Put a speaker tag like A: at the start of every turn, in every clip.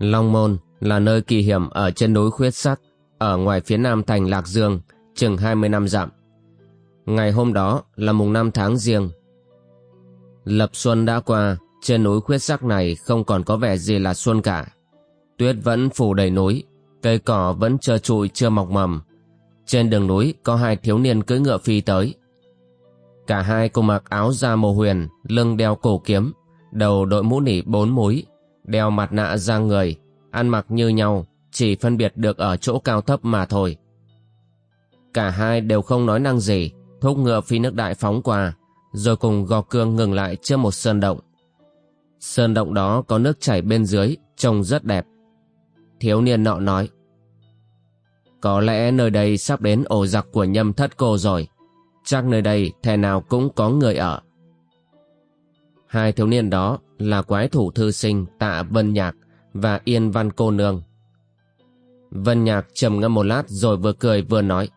A: Long Môn là nơi kỳ hiểm ở chân núi Khuyết Sắc, ở ngoài phía nam thành Lạc Dương, chừng 20 năm dặm. Ngày hôm đó là mùng 5 tháng riêng. Lập xuân đã qua, trên núi Khuyết Sắc này không còn có vẻ gì là xuân cả. Tuyết vẫn phủ đầy núi, cây cỏ vẫn trơ trụi chưa mọc mầm. Trên đường núi có hai thiếu niên cưỡi ngựa phi tới. Cả hai cùng mặc áo da màu huyền, lưng đeo cổ kiếm, đầu đội mũ nỉ bốn múi, đeo mặt nạ ra người, ăn mặc như nhau, chỉ phân biệt được ở chỗ cao thấp mà thôi. Cả hai đều không nói năng gì, thúc ngựa phi nước đại phóng qua, rồi cùng gò cương ngừng lại trước một sơn động. Sơn động đó có nước chảy bên dưới, trông rất đẹp. Thiếu niên nọ nói, Có lẽ nơi đây sắp đến ổ giặc của nhâm thất cô rồi, chắc nơi đây thể nào cũng có người ở. Hai thiếu niên đó là quái thủ thư sinh Tạ Vân Nhạc và Yên Văn Cô Nương. Vân Nhạc trầm ngâm một lát rồi vừa cười vừa nói.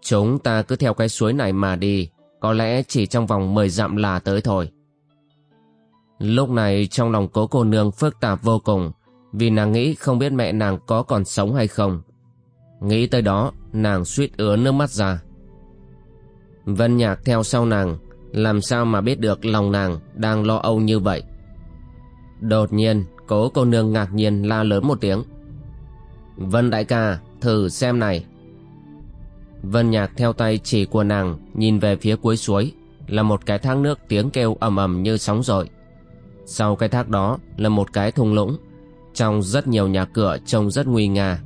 A: Chúng ta cứ theo cái suối này mà đi, có lẽ chỉ trong vòng 10 dặm là tới thôi. Lúc này trong lòng cố cô nương phức tạp vô cùng, vì nàng nghĩ không biết mẹ nàng có còn sống hay không. Nghĩ tới đó, nàng suýt ứa nước mắt ra. Vân Nhạc theo sau nàng, làm sao mà biết được lòng nàng đang lo âu như vậy? Đột nhiên, cố cô nương ngạc nhiên la lớn một tiếng. Vân đại ca, thử xem này. Vân nhạc theo tay chỉ của nàng, nhìn về phía cuối suối. Là một cái thác nước tiếng kêu ầm ầm như sóng dội sau cái thác đó là một cái thung lũng. Trong rất nhiều nhà cửa trông rất nguy nga.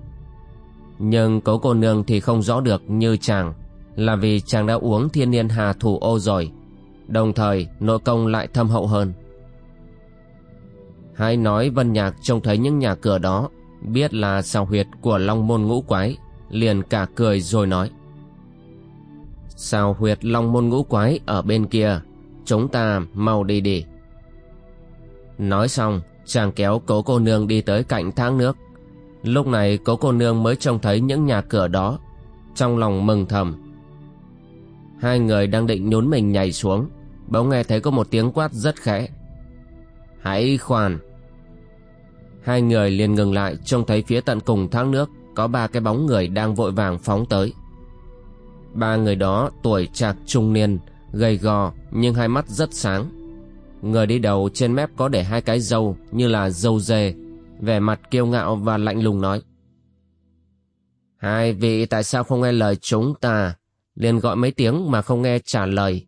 A: Nhưng cố cô nương thì không rõ được như chàng. Là vì chàng đã uống thiên niên hà thủ ô rồi đồng thời nội công lại thâm hậu hơn. Hai nói vân nhạc trông thấy những nhà cửa đó, biết là sao huyệt của long môn ngũ quái, liền cả cười rồi nói. Sao huyệt long môn ngũ quái ở bên kia, chúng ta mau đi đi. Nói xong, chàng kéo cố cô nương đi tới cạnh thác nước. Lúc này cố cô nương mới trông thấy những nhà cửa đó, trong lòng mừng thầm. Hai người đang định nhún mình nhảy xuống bỗng nghe thấy có một tiếng quát rất khẽ. Hãy khoan. Hai người liền ngừng lại, trông thấy phía tận cùng thác nước, có ba cái bóng người đang vội vàng phóng tới. Ba người đó, tuổi trạc trung niên, gầy gò, nhưng hai mắt rất sáng. Người đi đầu trên mép có để hai cái râu như là râu dê, vẻ mặt kiêu ngạo và lạnh lùng nói. Hai vị tại sao không nghe lời chúng ta? Liền gọi mấy tiếng mà không nghe trả lời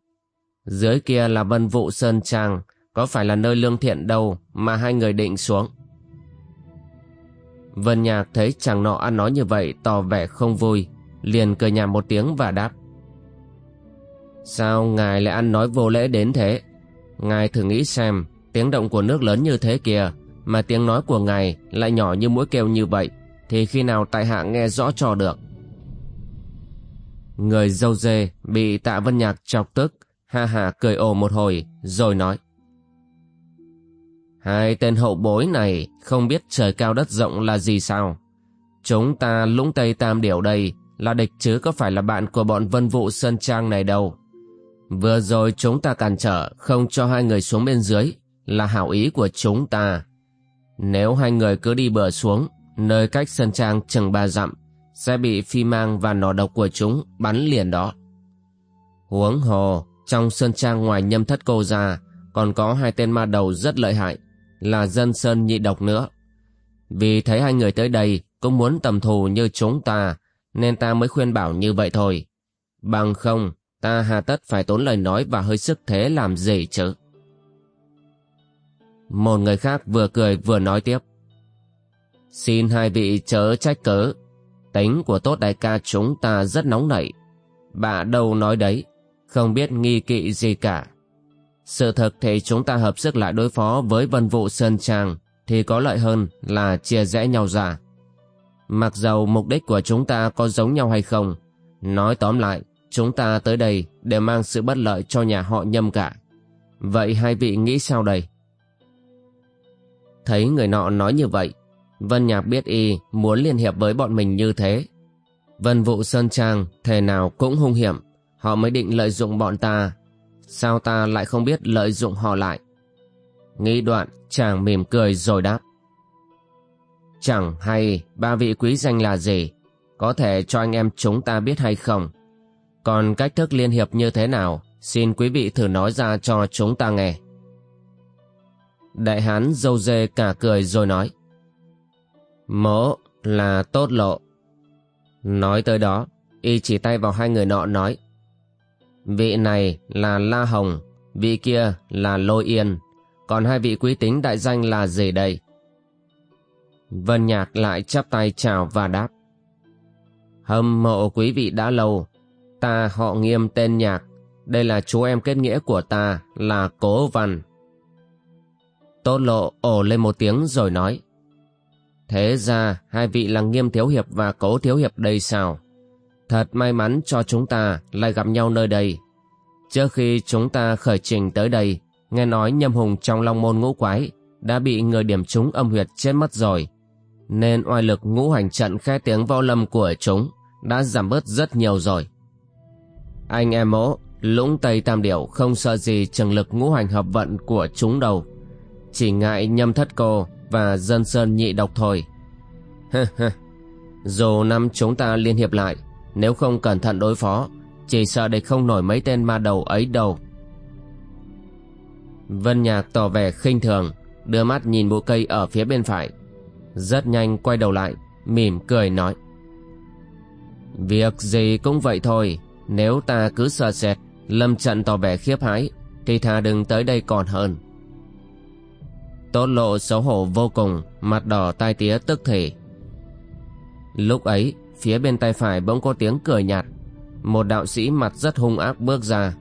A: dưới kia là vân vụ sơn trang, có phải là nơi lương thiện đâu mà hai người định xuống. Vân Nhạc thấy chàng nọ ăn nói như vậy tỏ vẻ không vui, liền cười nhạt một tiếng và đáp. Sao ngài lại ăn nói vô lễ đến thế? Ngài thử nghĩ xem, tiếng động của nước lớn như thế kìa, mà tiếng nói của ngài lại nhỏ như mũi kêu như vậy, thì khi nào tại hạ nghe rõ cho được? Người dâu dê bị tạ Vân Nhạc chọc tức, ha ha, cười ồ một hồi, rồi nói. Hai tên hậu bối này không biết trời cao đất rộng là gì sao? Chúng ta lũng tây tam điểu đây là địch chứ có phải là bạn của bọn vân vụ sơn trang này đâu. Vừa rồi chúng ta cản trở không cho hai người xuống bên dưới là hảo ý của chúng ta. Nếu hai người cứ đi bờ xuống, nơi cách sơn trang chừng ba dặm, sẽ bị phi mang và nỏ độc của chúng bắn liền đó. Huống hồ trong sơn trang ngoài nhâm thất cô ra còn có hai tên ma đầu rất lợi hại là dân sơn nhị độc nữa. Vì thấy hai người tới đây cũng muốn tầm thù như chúng ta nên ta mới khuyên bảo như vậy thôi. Bằng không ta hà tất phải tốn lời nói và hơi sức thế làm gì chứ. Một người khác vừa cười vừa nói tiếp. Xin hai vị chớ trách cớ. Tính của tốt đại ca chúng ta rất nóng nảy bà đâu nói đấy, không biết nghi kỵ gì cả. Sự thật thì chúng ta hợp sức lại đối phó với vân vụ Sơn Trang thì có lợi hơn là chia rẽ nhau ra. Mặc dầu mục đích của chúng ta có giống nhau hay không, nói tóm lại, chúng ta tới đây để mang sự bất lợi cho nhà họ nhâm cả. Vậy hai vị nghĩ sao đây? Thấy người nọ nói như vậy, Vân Nhạc biết y muốn liên hiệp với bọn mình như thế. Vân vụ Sơn Trang thể nào cũng hung hiểm, họ mới định lợi dụng bọn ta. Sao ta lại không biết lợi dụng họ lại? Nghĩ đoạn, chàng mỉm cười rồi đáp. Chẳng hay ba vị quý danh là gì, có thể cho anh em chúng ta biết hay không? Còn cách thức liên hiệp như thế nào, xin quý vị thử nói ra cho chúng ta nghe. Đại hán dâu dê cả cười rồi nói. Mỗ là tốt lộ. Nói tới đó, y chỉ tay vào hai người nọ nói. Vị này là La Hồng, vị kia là Lôi Yên, còn hai vị quý tính đại danh là gì đây? Vân Nhạc lại chắp tay chào và đáp. Hâm mộ quý vị đã lâu, ta họ nghiêm tên Nhạc, đây là chú em kết nghĩa của ta là Cố Văn. Tốt lộ ổ lên một tiếng rồi nói. Thế ra hai vị là nghiêm thiếu hiệp và cố thiếu hiệp đây sao? Thật may mắn cho chúng ta lại gặp nhau nơi đây. Trước khi chúng ta khởi trình tới đây, nghe nói nhâm hùng trong long môn ngũ quái đã bị người điểm chúng âm huyệt chết mất rồi. Nên oai lực ngũ hành trận khe tiếng võ lâm của chúng đã giảm bớt rất nhiều rồi. Anh em mỗ, lũng Tây Tam Điểu không sợ gì trường lực ngũ hành hợp vận của chúng đâu. Chỉ ngại nhâm thất cô và dân sơn nhị độc thôi. Dù năm chúng ta liên hiệp lại, nếu không cẩn thận đối phó, chỉ sợ địch không nổi mấy tên ma đầu ấy đâu. Vân Nhạc tỏ vẻ khinh thường, đưa mắt nhìn bụi cây ở phía bên phải. Rất nhanh quay đầu lại, mỉm cười nói. Việc gì cũng vậy thôi, nếu ta cứ sợ sệt, lâm trận tỏ vẻ khiếp hãi, thì thà đừng tới đây còn hơn. Tốt lộ xấu hổ vô cùng, mặt đỏ tai tía tức thể Lúc ấy, phía bên tay phải bỗng có tiếng cười nhạt. Một đạo sĩ mặt rất hung ác bước ra.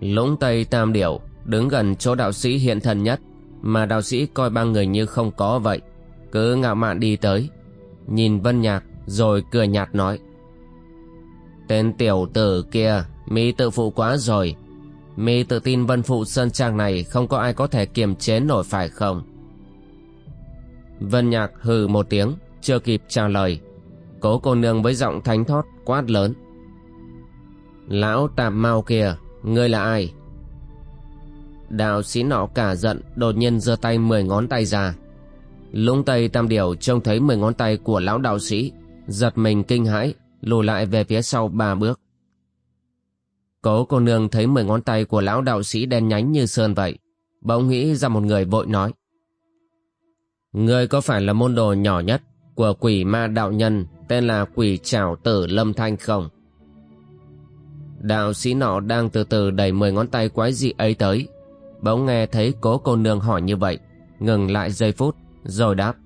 A: Lũng Tây Tam Điểu đứng gần chỗ đạo sĩ hiện thần nhất, mà đạo sĩ coi ba người như không có vậy. Cứ ngạo mạn đi tới, nhìn Vân Nhạc rồi cười nhạt nói. Tên tiểu tử kia, mi tự phụ quá rồi, Mi tự tin vân phụ sơn trang này không có ai có thể kiềm chế nổi phải không? Vân nhạc hừ một tiếng, chưa kịp trả lời. Cố cô nương với giọng thánh thót quát lớn. Lão tạp mau kìa, ngươi là ai? Đạo sĩ nọ cả giận đột nhiên giơ tay mười ngón tay ra. Lũng tây tam điều trông thấy mười ngón tay của lão đạo sĩ, giật mình kinh hãi, lùi lại về phía sau ba bước. Cố cô nương thấy mười ngón tay của lão đạo sĩ đen nhánh như sơn vậy. Bỗng nghĩ ra một người vội nói. Ngươi có phải là môn đồ nhỏ nhất của quỷ ma đạo nhân tên là quỷ trảo tử lâm thanh không? Đạo sĩ nọ đang từ từ đẩy mười ngón tay quái dị ấy tới. Bỗng nghe thấy cố cô nương hỏi như vậy, ngừng lại giây phút, rồi đáp.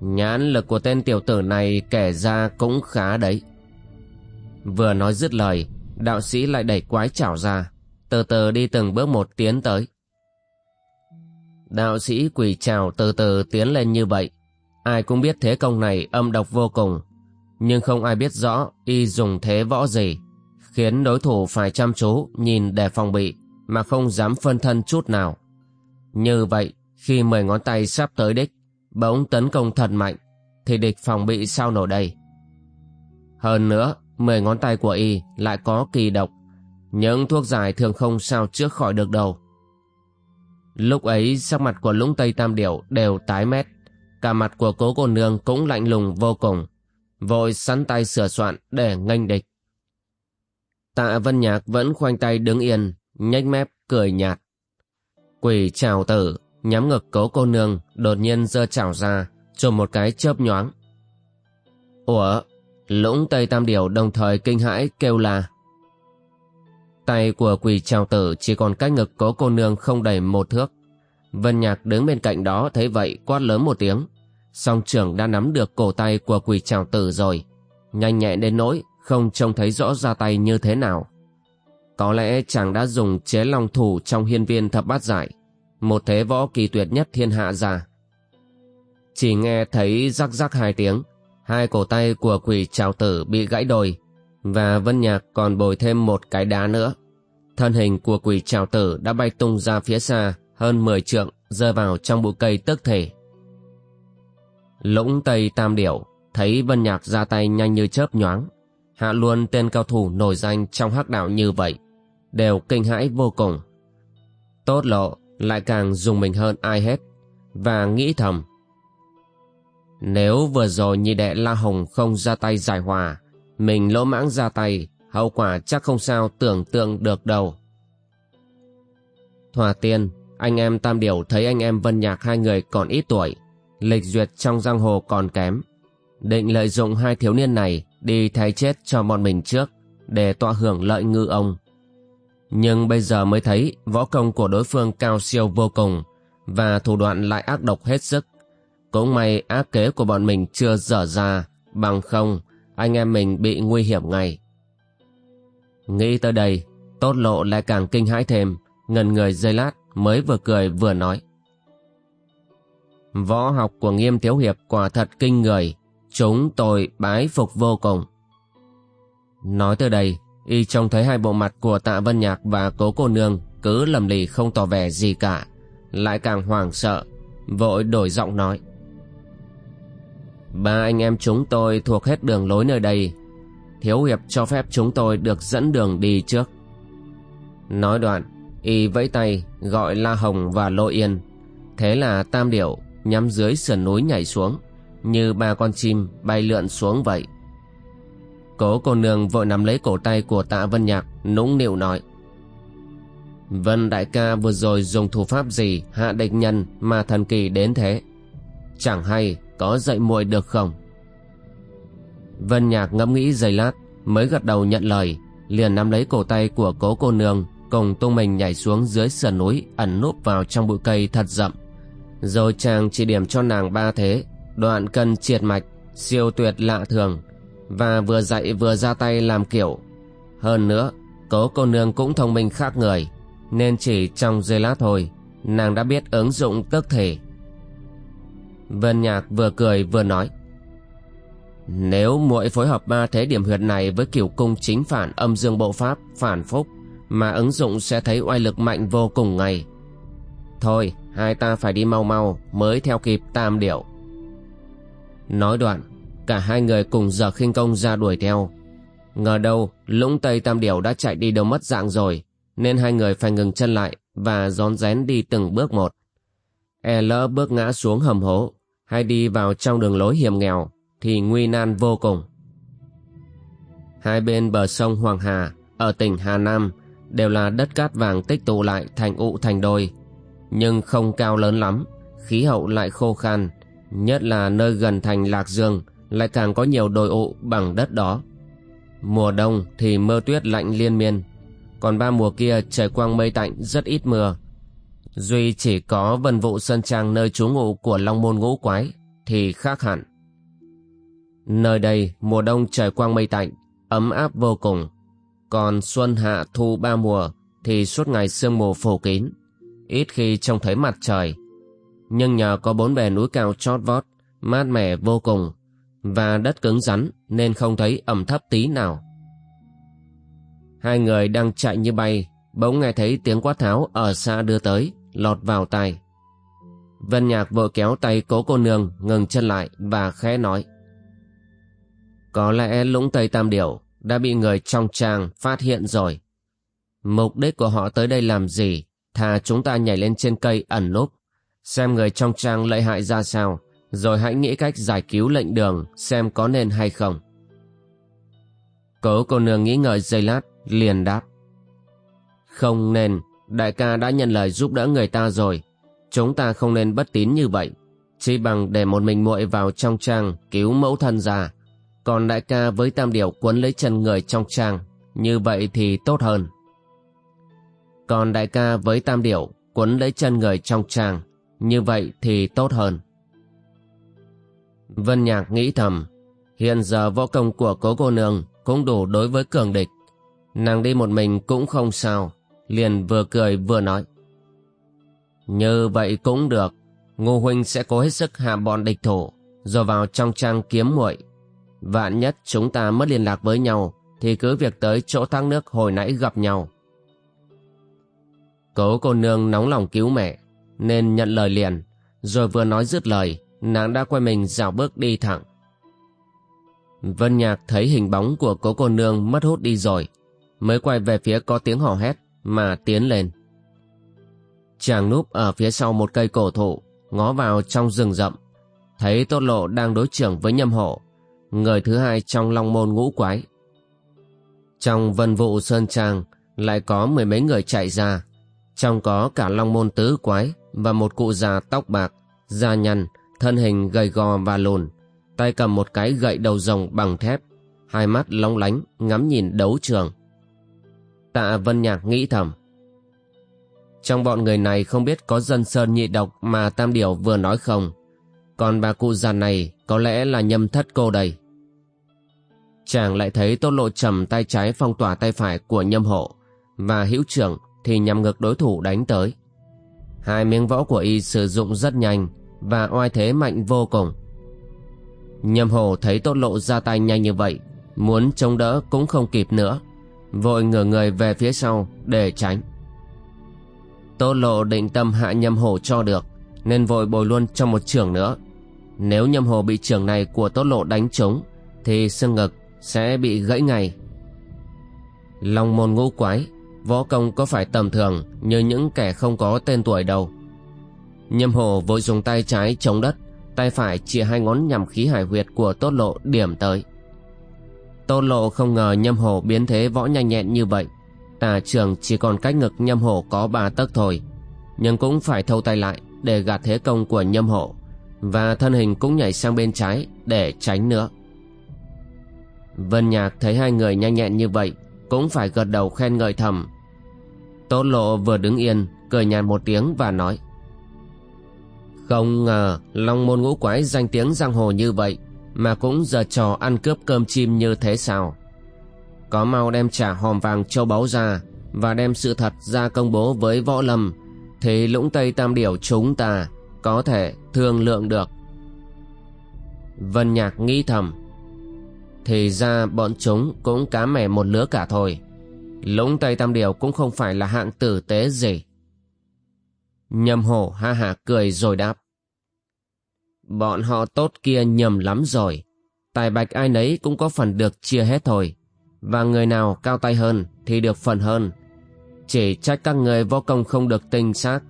A: Nhãn lực của tên tiểu tử này kể ra cũng khá đấy. Vừa nói dứt lời, đạo sĩ lại đẩy quái chảo ra, từ từ đi từng bước một tiến tới. Đạo sĩ quỳ chào từ từ tiến lên như vậy. Ai cũng biết thế công này âm độc vô cùng, nhưng không ai biết rõ y dùng thế võ gì, khiến đối thủ phải chăm chú nhìn để phòng bị mà không dám phân thân chút nào. Như vậy, khi mười ngón tay sắp tới đích, bỗng tấn công thật mạnh, thì địch phòng bị sao nổ đây? Hơn nữa, mười ngón tay của y lại có kỳ độc. Những thuốc giải thường không sao trước khỏi được đâu. Lúc ấy sắc mặt của lũng tây tam điểu đều tái mét. Cả mặt của cố cô nương cũng lạnh lùng vô cùng. Vội sắn tay sửa soạn để nghênh địch. Tạ Vân Nhạc vẫn khoanh tay đứng yên, nhếch mép cười nhạt. Quỷ trào tử, nhắm ngực cố cô nương, đột nhiên giơ chảo ra, trồm một cái chớp nhoáng. Ủa, Lũng Tây Tam Điểu đồng thời kinh hãi kêu là Tay của quỳ trào tử chỉ còn cách ngực cố cô nương không đầy một thước. Vân Nhạc đứng bên cạnh đó thấy vậy quát lớn một tiếng. Song trưởng đã nắm được cổ tay của quỳ trào tử rồi. Nhanh nhẹ đến nỗi không trông thấy rõ ra tay như thế nào. Có lẽ chàng đã dùng chế long thủ trong hiên viên thập bát giải, một thế võ kỳ tuyệt nhất thiên hạ ra. Chỉ nghe thấy rắc rắc hai tiếng, hai cổ tay của quỷ trào tử bị gãy đôi, và Vân Nhạc còn bồi thêm một cái đá nữa. Thân hình của quỷ trào tử đã bay tung ra phía xa hơn 10 trượng, rơi vào trong bụi cây tức thể. Lũng Tây Tam Điểu thấy Vân Nhạc ra tay nhanh như chớp nhoáng, hạ luôn tên cao thủ nổi danh trong hắc đạo như vậy, đều kinh hãi vô cùng. Tốt lộ lại càng dùng mình hơn ai hết, và nghĩ thầm. Nếu vừa rồi nhị đệ La Hồng không ra tay giải hòa, mình lỗ mãng ra tay, hậu quả chắc không sao tưởng tượng được đâu. Thỏa tiên, anh em Tam Điểu thấy anh em Vân Nhạc hai người còn ít tuổi, lịch duyệt trong giang hồ còn kém. Định lợi dụng hai thiếu niên này đi thay chết cho bọn mình trước, để tọa hưởng lợi ngư ông. Nhưng bây giờ mới thấy võ công của đối phương cao siêu vô cùng, và thủ đoạn lại ác độc hết sức. Cũng may ác kế của bọn mình chưa dở ra, bằng không, anh em mình bị nguy hiểm ngay. Nghĩ tới đây, tốt lộ lại càng kinh hãi thêm, ngần người dây lát mới vừa cười vừa nói. Võ học của nghiêm thiếu hiệp quả thật kinh người, chúng tôi bái phục vô cùng. Nói từ đây, y trông thấy hai bộ mặt của tạ vân nhạc và cố cô nương cứ lầm lì không tỏ vẻ gì cả, lại càng hoảng sợ, vội đổi giọng nói. Ba anh em chúng tôi thuộc hết đường lối nơi đây, thiếu hiệp cho phép chúng tôi được dẫn đường đi trước. Nói đoạn, y vẫy tay gọi La Hồng và Lô Yên, thế là Tam Điểu nhắm dưới sườn núi nhảy xuống, như ba con chim bay lượn xuống vậy. Cố cô nương vội nắm lấy cổ tay của tạ Vân Nhạc, nũng nịu nói. Vân đại ca vừa rồi dùng thủ pháp gì hạ địch nhân mà thần kỳ đến thế? Chẳng hay có dạy muội được không? Vân Nhạc ngẫm nghĩ giây lát, mới gật đầu nhận lời, liền nắm lấy cổ tay của cố cô nương, cùng tung mình nhảy xuống dưới sườn núi, ẩn núp vào trong bụi cây thật rậm. Rồi chàng chỉ điểm cho nàng ba thế, đoạn cân triệt mạch, siêu tuyệt lạ thường, và vừa dạy vừa ra tay làm kiểu. Hơn nữa, cố cô nương cũng thông minh khác người, nên chỉ trong giây lát thôi, nàng đã biết ứng dụng tức thể. Vân Nhạc vừa cười vừa nói. Nếu muội phối hợp ba thế điểm huyệt này với kiểu cung chính phản âm dương bộ pháp, phản phúc, mà ứng dụng sẽ thấy oai lực mạnh vô cùng ngay. Thôi, hai ta phải đi mau mau mới theo kịp tam điệu. Nói đoạn, cả hai người cùng giờ khinh công ra đuổi theo. Ngờ đâu, lũng tây tam điểu đã chạy đi đâu mất dạng rồi, nên hai người phải ngừng chân lại và rón rén đi từng bước một. E lỡ bước ngã xuống hầm hố, hay đi vào trong đường lối hiểm nghèo, thì nguy nan vô cùng. Hai bên bờ sông Hoàng Hà, ở tỉnh Hà Nam, đều là đất cát vàng tích tụ lại thành ụ thành đồi, nhưng không cao lớn lắm, khí hậu lại khô khan, nhất là nơi gần thành Lạc Dương lại càng có nhiều đồi ụ bằng đất đó. Mùa đông thì mưa tuyết lạnh liên miên, còn ba mùa kia trời quang mây tạnh rất ít mưa. Duy chỉ có vân vụ sơn trang nơi trú ngụ của Long Môn Ngũ Quái thì khác hẳn. Nơi đây mùa đông trời quang mây tạnh, ấm áp vô cùng, còn xuân hạ thu ba mùa thì suốt ngày sương mù phủ kín, ít khi trông thấy mặt trời. Nhưng nhờ có bốn bề núi cao chót vót, mát mẻ vô cùng, và đất cứng rắn nên không thấy ẩm thấp tí nào. Hai người đang chạy như bay, bỗng nghe thấy tiếng quát tháo ở xa đưa tới, lọt vào tai. Vân Nhạc vội kéo tay cố cô nương ngừng chân lại và khẽ nói. Có lẽ lũng Tây Tam Điểu đã bị người trong trang phát hiện rồi. Mục đích của họ tới đây làm gì? Thà chúng ta nhảy lên trên cây ẩn núp, xem người trong trang lợi hại ra sao, rồi hãy nghĩ cách giải cứu lệnh đường xem có nên hay không. Cố cô nương nghĩ ngợi giây lát, liền đáp. Không nên, đại ca đã nhận lời giúp đỡ người ta rồi, chúng ta không nên bất tín như vậy, chỉ bằng để một mình muội vào trong trang cứu mẫu thân ra, còn đại ca với tam điểu quấn lấy chân người trong trang, như vậy thì tốt hơn. Còn đại ca với tam điểu quấn lấy chân người trong trang, như vậy thì tốt hơn. Vân Nhạc nghĩ thầm, hiện giờ võ công của cố cô nương cũng đủ đối với cường địch. Nàng đi một mình cũng không sao, liền vừa cười vừa nói. Như vậy cũng được, Ngô Huynh sẽ cố hết sức hạ bọn địch thủ, rồi vào trong trang kiếm muội. Vạn nhất chúng ta mất liên lạc với nhau, thì cứ việc tới chỗ thác nước hồi nãy gặp nhau. Cố cô nương nóng lòng cứu mẹ, nên nhận lời liền, rồi vừa nói dứt lời, nàng đã quay mình dạo bước đi thẳng. Vân Nhạc thấy hình bóng của cố cô nương mất hút đi rồi, mới quay về phía có tiếng hò hét mà tiến lên. Chàng núp ở phía sau một cây cổ thụ, ngó vào trong rừng rậm, thấy Tốt Lộ đang đối trưởng với Nhâm Hổ, người thứ hai trong long môn ngũ quái. Trong vân vụ Sơn Trang lại có mười mấy người chạy ra, trong có cả long môn tứ quái và một cụ già tóc bạc, da nhăn, thân hình gầy gò và lùn, tay cầm một cái gậy đầu rồng bằng thép, hai mắt long lánh ngắm nhìn đấu trường. Tạ Vân Nhạc nghĩ thầm. Trong bọn người này không biết có dân sơn nhị độc mà Tam Điểu vừa nói không. Còn bà cụ già này có lẽ là nhâm thất cô đây. Chàng lại thấy tốt lộ trầm tay trái phong tỏa tay phải của nhâm hộ và hữu trưởng thì nhằm ngược đối thủ đánh tới. Hai miếng võ của y sử dụng rất nhanh và oai thế mạnh vô cùng. Nhâm hồ thấy tốt lộ ra tay nhanh như vậy, muốn chống đỡ cũng không kịp nữa, vội ngửa người về phía sau để tránh. Tốt lộ định tâm hạ nhâm hồ cho được, nên vội bồi luôn cho một trường nữa. Nếu nhâm hồ bị trưởng này của tốt lộ đánh trúng, thì xương ngực sẽ bị gãy ngay. Long môn ngũ quái, võ công có phải tầm thường như những kẻ không có tên tuổi đâu. Nhâm hồ vội dùng tay trái chống đất, tay phải chia hai ngón nhằm khí hải huyệt của tốt lộ điểm tới. Tốt lộ không ngờ nhâm hồ biến thế võ nhanh nhẹn như vậy. Tà trường chỉ còn cách ngực nhâm hồ có ba tấc thôi, nhưng cũng phải thâu tay lại để gạt thế công của nhâm hồ và thân hình cũng nhảy sang bên trái để tránh nữa. Vân Nhạc thấy hai người nhanh nhẹn như vậy cũng phải gật đầu khen ngợi thầm. Tốt lộ vừa đứng yên, cười nhạt một tiếng và nói Không ngờ Long môn ngũ quái danh tiếng giang hồ như vậy mà cũng giờ trò ăn cướp cơm chim như thế sao? Có mau đem trả hòm vàng châu báu ra và đem sự thật ra công bố với võ lâm thì lũng tây tam điểu chúng ta có thể thương lượng được. Vân Nhạc nghĩ thầm thì ra bọn chúng cũng cá mẻ một lứa cả thôi. Lũng Tây Tam Điều cũng không phải là hạng tử tế gì. Nhầm hổ ha ha cười rồi đáp. Bọn họ tốt kia nhầm lắm rồi. Tài bạch ai nấy cũng có phần được chia hết thôi. Và người nào cao tay hơn thì được phần hơn. Chỉ trách các người vô công không được tinh xác.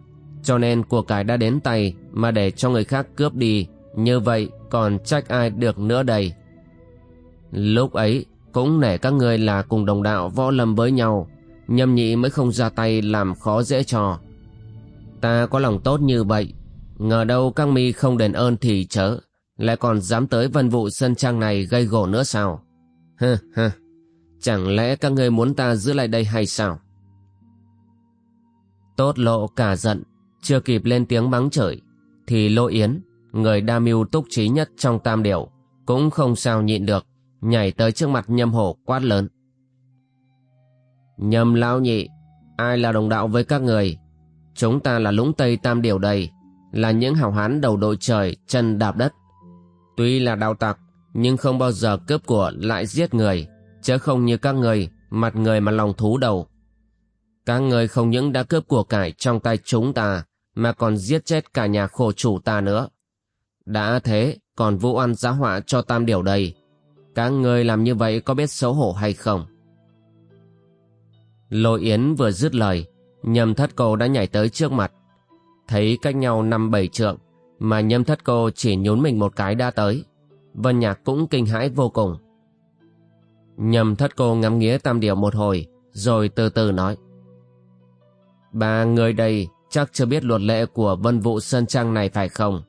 A: Cho nên của cải đã đến tay, mà để cho người khác cướp đi. Như vậy còn trách ai được nữa đây. Lúc ấy, cũng nể các ngươi là cùng đồng đạo võ lâm với nhau, Nhâm nhị mới không ra tay làm khó dễ cho Ta có lòng tốt như vậy, Ngờ đâu các mi không đền ơn thì chớ, Lại còn dám tới vân vụ sân trang này gây gổ nữa sao Hừ hừ, Chẳng lẽ các ngươi muốn ta giữ lại đây hay sao Tốt lộ cả giận chưa kịp lên tiếng mắng chửi Thì Lô Yến Người đa mưu túc trí nhất trong tam điểu Cũng không sao nhịn được nhảy tới trước mặt nhâm hổ quát lớn. Nhâm lão nhị, ai là đồng đạo với các người? Chúng ta là lũng tây tam điểu đầy, là những hào hán đầu đội trời, chân đạp đất. Tuy là đạo tặc, nhưng không bao giờ cướp của lại giết người, chứ không như các người, mặt người mà lòng thú đầu. Các người không những đã cướp của cải trong tay chúng ta, mà còn giết chết cả nhà khổ chủ ta nữa. Đã thế, còn vũ ăn giá họa cho tam điều đầy, các người làm như vậy có biết xấu hổ hay không? Lôi Yến vừa dứt lời, nhâm thất cô đã nhảy tới trước mặt. Thấy cách nhau năm bảy trượng, mà nhâm thất cô chỉ nhún mình một cái đã tới. Vân Nhạc cũng kinh hãi vô cùng. Nhâm thất cô ngắm nghía tam điểu một hồi, rồi từ từ nói. Ba người đây chắc chưa biết luật lệ của vân vụ sơn trang này phải không?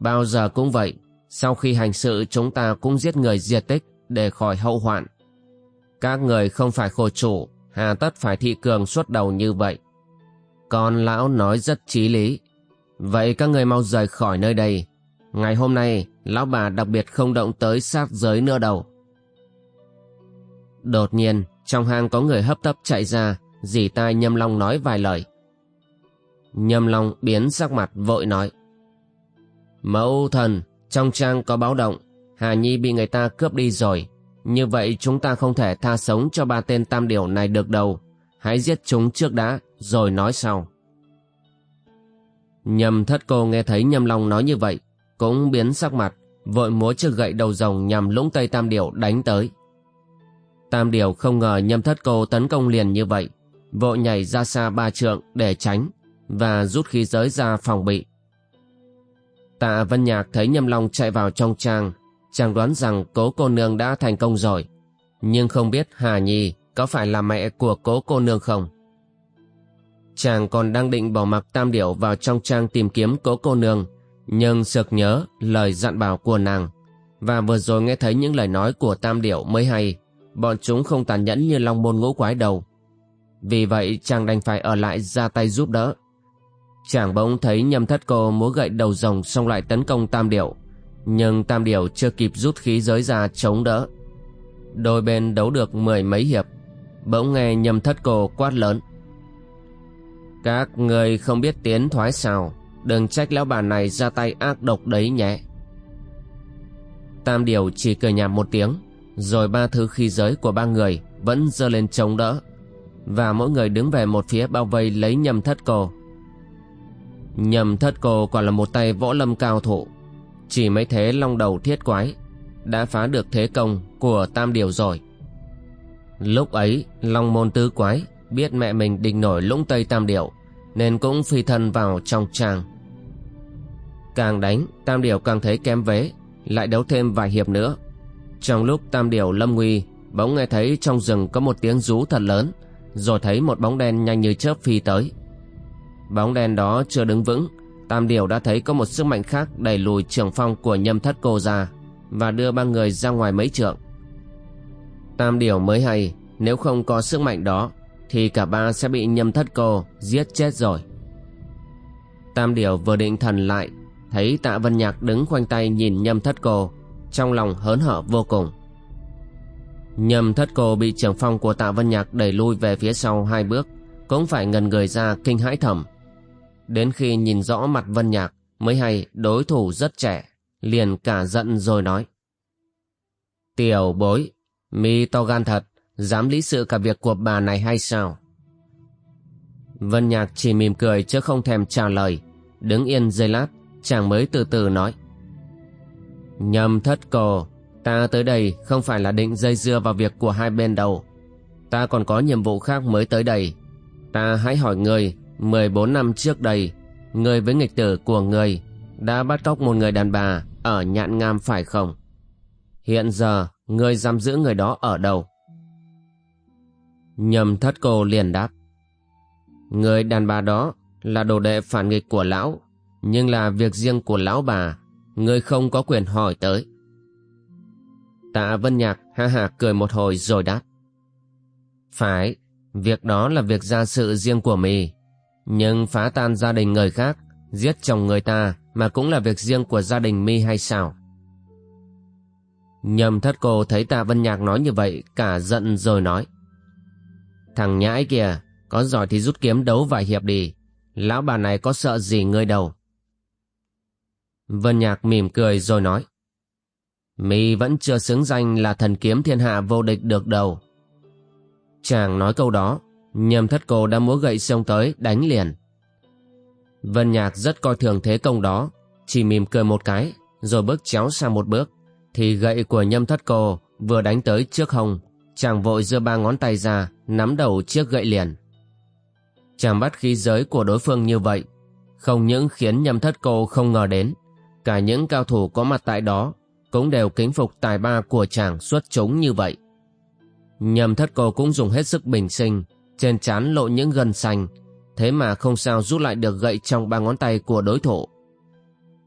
A: Bao giờ cũng vậy, sau khi hành sự chúng ta cũng giết người diệt tích để khỏi hậu hoạn. Các người không phải khổ chủ, hà tất phải thị cường suốt đầu như vậy. Con lão nói rất trí lý. Vậy các người mau rời khỏi nơi đây. Ngày hôm nay, lão bà đặc biệt không động tới sát giới nữa đâu. Đột nhiên, trong hang có người hấp tấp chạy ra, dì tai Nhâm Long nói vài lời. Nhâm Long biến sắc mặt vội nói. Mẫu thần, trong trang có báo động, Hà Nhi bị người ta cướp đi rồi. Như vậy chúng ta không thể tha sống cho ba tên tam điểu này được đâu. Hãy giết chúng trước đã, rồi nói sau. Nhâm thất cô nghe thấy Nhâm Long nói như vậy, cũng biến sắc mặt, vội múa chiếc gậy đầu rồng nhằm lũng tây tam điểu đánh tới. Tam điểu không ngờ nhâm thất cô tấn công liền như vậy, vội nhảy ra xa ba trượng để tránh và rút khí giới ra phòng bị. Tạ Vân Nhạc thấy Nhâm Long chạy vào trong trang, chàng đoán rằng cố cô nương đã thành công rồi, nhưng không biết Hà Nhi có phải là mẹ của cố cô nương không. Chàng còn đang định bỏ mặc Tam Điểu vào trong trang tìm kiếm cố cô nương, nhưng sực nhớ lời dặn bảo của nàng, và vừa rồi nghe thấy những lời nói của Tam Điểu mới hay, bọn chúng không tàn nhẫn như long môn ngũ quái đầu. Vì vậy chàng đành phải ở lại ra tay giúp đỡ. Chàng bỗng thấy nhâm thất cô múa gậy đầu rồng xong lại tấn công tam điểu. Nhưng tam điểu chưa kịp rút khí giới ra chống đỡ. Đôi bên đấu được mười mấy hiệp. Bỗng nghe nhâm thất cô quát lớn. Các người không biết tiến thoái sao. Đừng trách lão bà này ra tay ác độc đấy nhé. Tam điểu chỉ cười nhạt một tiếng. Rồi ba thứ khí giới của ba người vẫn dơ lên chống đỡ. Và mỗi người đứng về một phía bao vây lấy nhâm thất cô Nhầm thất cô còn là một tay võ lâm cao thủ. Chỉ mấy thế long đầu thiết quái, Đã phá được thế công của tam điều rồi. Lúc ấy, long môn tứ quái Biết mẹ mình định nổi lũng tây tam điệu Nên cũng phi thân vào trong trang Càng đánh, tam điệu càng thấy kém vế, Lại đấu thêm vài hiệp nữa. Trong lúc tam điệu lâm nguy, Bỗng nghe thấy trong rừng có một tiếng rú thật lớn, Rồi thấy một bóng đen nhanh như chớp phi tới. Bóng đen đó chưa đứng vững Tam Điều đã thấy có một sức mạnh khác đẩy lùi trường phong của nhâm thất cô ra và đưa ba người ra ngoài mấy trượng. Tam Điều mới hay, nếu không có sức mạnh đó, thì cả ba sẽ bị nhâm thất cô giết chết rồi. Tam Điều vừa định thần lại, thấy tạ vân nhạc đứng khoanh tay nhìn nhâm thất cô, trong lòng hớn hở vô cùng. Nhâm thất cô bị trường phong của tạ vân nhạc đẩy lui về phía sau hai bước, cũng phải ngần người ra kinh hãi thầm Đến khi nhìn rõ mặt Vân Nhạc mới hay đối thủ rất trẻ, liền cả giận rồi nói. Tiểu bối, mi to gan thật, dám lý sự cả việc của bà này hay sao? Vân Nhạc chỉ mỉm cười chứ không thèm trả lời, đứng yên giây lát, chàng mới từ từ nói. Nhầm thất cô, ta tới đây không phải là định dây dưa vào việc của hai bên đâu. Ta còn có nhiệm vụ khác mới tới đây. Ta hãy hỏi người 14 năm trước đây, người với nghịch tử của người đã bắt cóc một người đàn bà ở nhạn ngam phải không? Hiện giờ, người giam giữ người đó ở đâu? Nhầm thất cô liền đáp. Người đàn bà đó là đồ đệ phản nghịch của lão, nhưng là việc riêng của lão bà, người không có quyền hỏi tới. Tạ Vân Nhạc ha ha cười một hồi rồi đáp. Phải, việc đó là việc gia sự riêng của mì. Nhưng phá tan gia đình người khác, giết chồng người ta mà cũng là việc riêng của gia đình mi hay sao? Nhầm thất cô thấy tạ Vân Nhạc nói như vậy, cả giận rồi nói. Thằng nhãi kìa, có giỏi thì rút kiếm đấu vài hiệp đi. Lão bà này có sợ gì ngươi đâu. Vân Nhạc mỉm cười rồi nói. Mi vẫn chưa xứng danh là thần kiếm thiên hạ vô địch được đâu. Chàng nói câu đó, Nhầm thất cô đã múa gậy xông tới đánh liền. Vân Nhạc rất coi thường thế công đó, chỉ mỉm cười một cái, rồi bước chéo sang một bước, thì gậy của nhâm thất cô vừa đánh tới trước hông, chàng vội giơ ba ngón tay ra, nắm đầu chiếc gậy liền. Chàng bắt khí giới của đối phương như vậy, không những khiến nhâm thất cô không ngờ đến, cả những cao thủ có mặt tại đó cũng đều kính phục tài ba của chàng xuất chúng như vậy. Nhâm thất cô cũng dùng hết sức bình sinh, trên trán lộ những gân xanh, thế mà không sao rút lại được gậy trong ba ngón tay của đối thủ.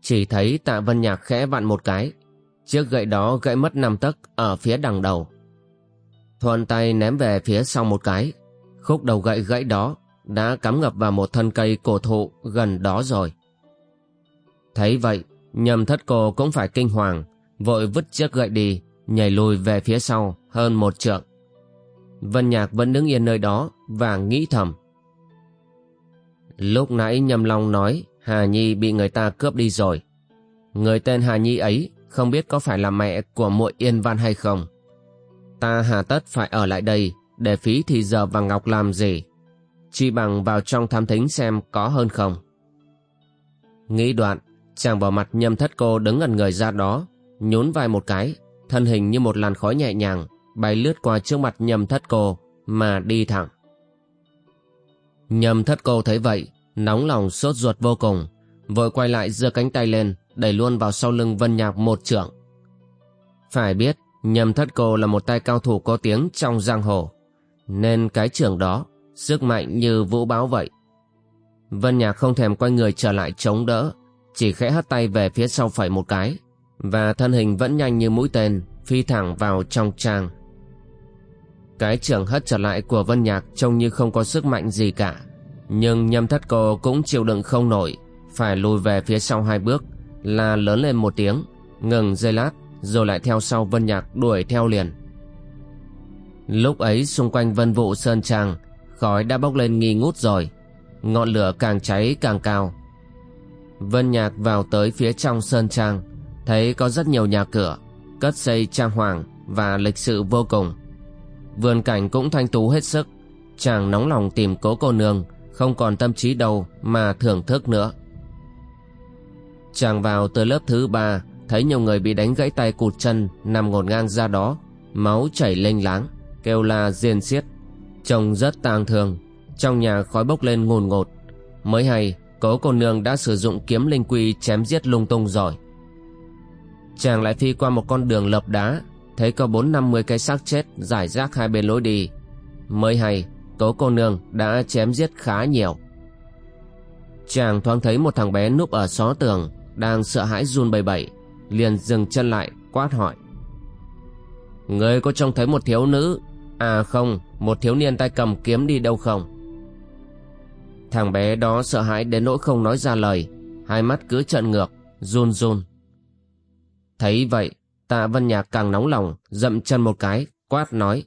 A: Chỉ thấy tạ vân nhạc khẽ vặn một cái, chiếc gậy đó gãy mất năm tấc ở phía đằng đầu. Thuần tay ném về phía sau một cái, khúc đầu gậy gãy đó đã cắm ngập vào một thân cây cổ thụ gần đó rồi. Thấy vậy, nhầm thất cô cũng phải kinh hoàng, vội vứt chiếc gậy đi, nhảy lùi về phía sau hơn một trượng. Vân Nhạc vẫn đứng yên nơi đó và nghĩ thầm. Lúc nãy Nhâm Long nói Hà Nhi bị người ta cướp đi rồi. Người tên Hà Nhi ấy không biết có phải là mẹ của muội Yên Văn hay không. Ta hà tất phải ở lại đây để phí thì giờ và Ngọc làm gì. Chỉ bằng vào trong thám thính xem có hơn không. Nghĩ đoạn, chàng bỏ mặt nhâm thất cô đứng ngẩn người ra đó, nhún vai một cái, thân hình như một làn khói nhẹ nhàng, bay lướt qua trước mặt nhâm thất cô mà đi thẳng. Nhâm thất cô thấy vậy, nóng lòng sốt ruột vô cùng, vội quay lại giơ cánh tay lên, đẩy luôn vào sau lưng Vân Nhạc một trưởng. Phải biết, nhâm thất cô là một tay cao thủ có tiếng trong giang hồ, nên cái trưởng đó, sức mạnh như vũ báo vậy. Vân Nhạc không thèm quay người trở lại chống đỡ, chỉ khẽ hất tay về phía sau phải một cái, và thân hình vẫn nhanh như mũi tên, phi thẳng vào trong trang. Cái trưởng hất trở lại của Vân Nhạc trông như không có sức mạnh gì cả. Nhưng nhâm thất cô cũng chịu đựng không nổi, phải lùi về phía sau hai bước, là lớn lên một tiếng, ngừng giây lát, rồi lại theo sau Vân Nhạc đuổi theo liền. Lúc ấy xung quanh vân vụ sơn trang, khói đã bốc lên nghi ngút rồi, ngọn lửa càng cháy càng cao. Vân Nhạc vào tới phía trong sơn trang, thấy có rất nhiều nhà cửa, cất xây trang hoàng và lịch sự vô cùng. Vườn cảnh cũng thanh tú hết sức, chàng nóng lòng tìm cố cô nương, không còn tâm trí đâu mà thưởng thức nữa. Chàng vào từ lớp thứ ba, thấy nhiều người bị đánh gãy tay cụt chân nằm ngổn ngang ra đó, máu chảy lênh láng, kêu la diên xiết. Trông rất tang thương, trong nhà khói bốc lên ngùn ngột. Mới hay, cố cô nương đã sử dụng kiếm linh quy chém giết lung tung giỏi. Chàng lại phi qua một con đường lợp đá, thấy có bốn năm mươi cái xác chết giải rác hai bên lối đi. Mới hay, tố cô nương đã chém giết khá nhiều. Chàng thoáng thấy một thằng bé núp ở xó tường, đang sợ hãi run bầy bẩy, liền dừng chân lại, quát hỏi. Người có trông thấy một thiếu nữ, à không, một thiếu niên tay cầm kiếm đi đâu không? Thằng bé đó sợ hãi đến nỗi không nói ra lời, hai mắt cứ trợn ngược, run run. Thấy vậy, tạ Vân Nhạc càng nóng lòng, dậm chân một cái, quát nói.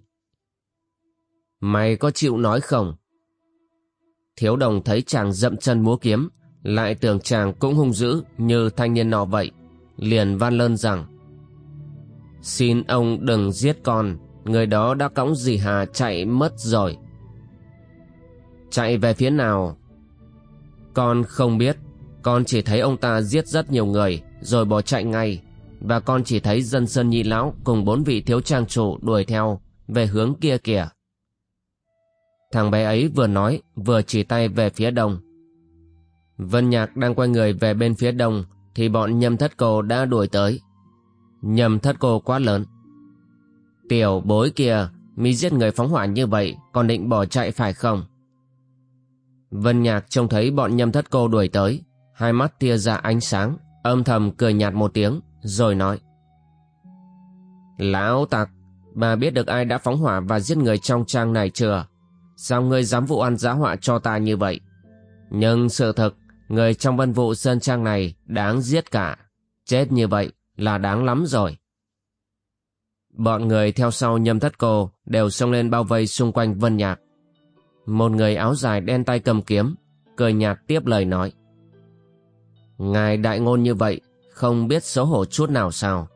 A: Mày có chịu nói không? Thiếu đồng thấy chàng dậm chân múa kiếm, lại tưởng chàng cũng hung dữ như thanh niên nọ vậy, liền van lơn rằng Xin ông đừng giết con, người đó đã cõng dì Hà chạy mất rồi. Chạy về phía nào? Con không biết, con chỉ thấy ông ta giết rất nhiều người rồi bỏ chạy ngay và con chỉ thấy dân sơn nhị lão cùng bốn vị thiếu trang chủ đuổi theo về hướng kia kìa. Thằng bé ấy vừa nói vừa chỉ tay về phía đông. Vân Nhạc đang quay người về bên phía đông thì bọn nhâm thất cô đã đuổi tới. Nhâm thất cô quá lớn. Tiểu bối kia, mi giết người phóng hỏa như vậy còn định bỏ chạy phải không? Vân Nhạc trông thấy bọn nhâm thất cô đuổi tới, hai mắt tia ra ánh sáng, âm thầm cười nhạt một tiếng, rồi nói. Lão tặc, bà biết được ai đã phóng hỏa và giết người trong trang này chưa? Sao ngươi dám vụ ăn giá họa cho ta như vậy? Nhưng sự thực, người trong vân vụ sơn trang này đáng giết cả. Chết như vậy là đáng lắm rồi. Bọn người theo sau nhâm thất cô đều xông lên bao vây xung quanh vân nhạc. Một người áo dài đen tay cầm kiếm, cười nhạt tiếp lời nói. Ngài đại ngôn như vậy, không biết xấu hổ chút nào sao?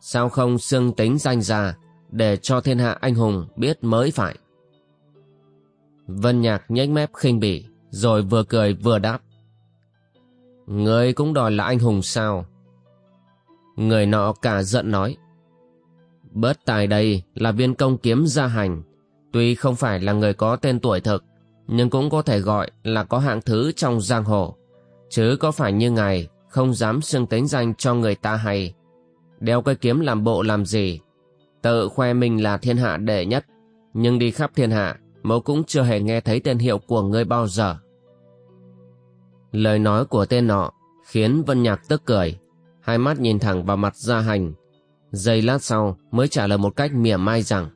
A: Sao không xưng tính danh ra, để cho thiên hạ anh hùng biết mới phải? Vân Nhạc nhếch mép khinh bỉ, rồi vừa cười vừa đáp. Người cũng đòi là anh hùng sao? Người nọ cả giận nói. Bớt tài đây là viên công kiếm gia hành, Tuy không phải là người có tên tuổi thực, nhưng cũng có thể gọi là có hạng thứ trong giang hồ. Chứ có phải như ngài không dám xưng tính danh cho người ta hay. Đeo cây kiếm làm bộ làm gì? Tự khoe mình là thiên hạ đệ nhất, nhưng đi khắp thiên hạ, mẫu cũng chưa hề nghe thấy tên hiệu của ngươi bao giờ. Lời nói của tên nọ khiến Vân Nhạc tức cười, hai mắt nhìn thẳng vào mặt gia hành. Giây lát sau mới trả lời một cách mỉa mai rằng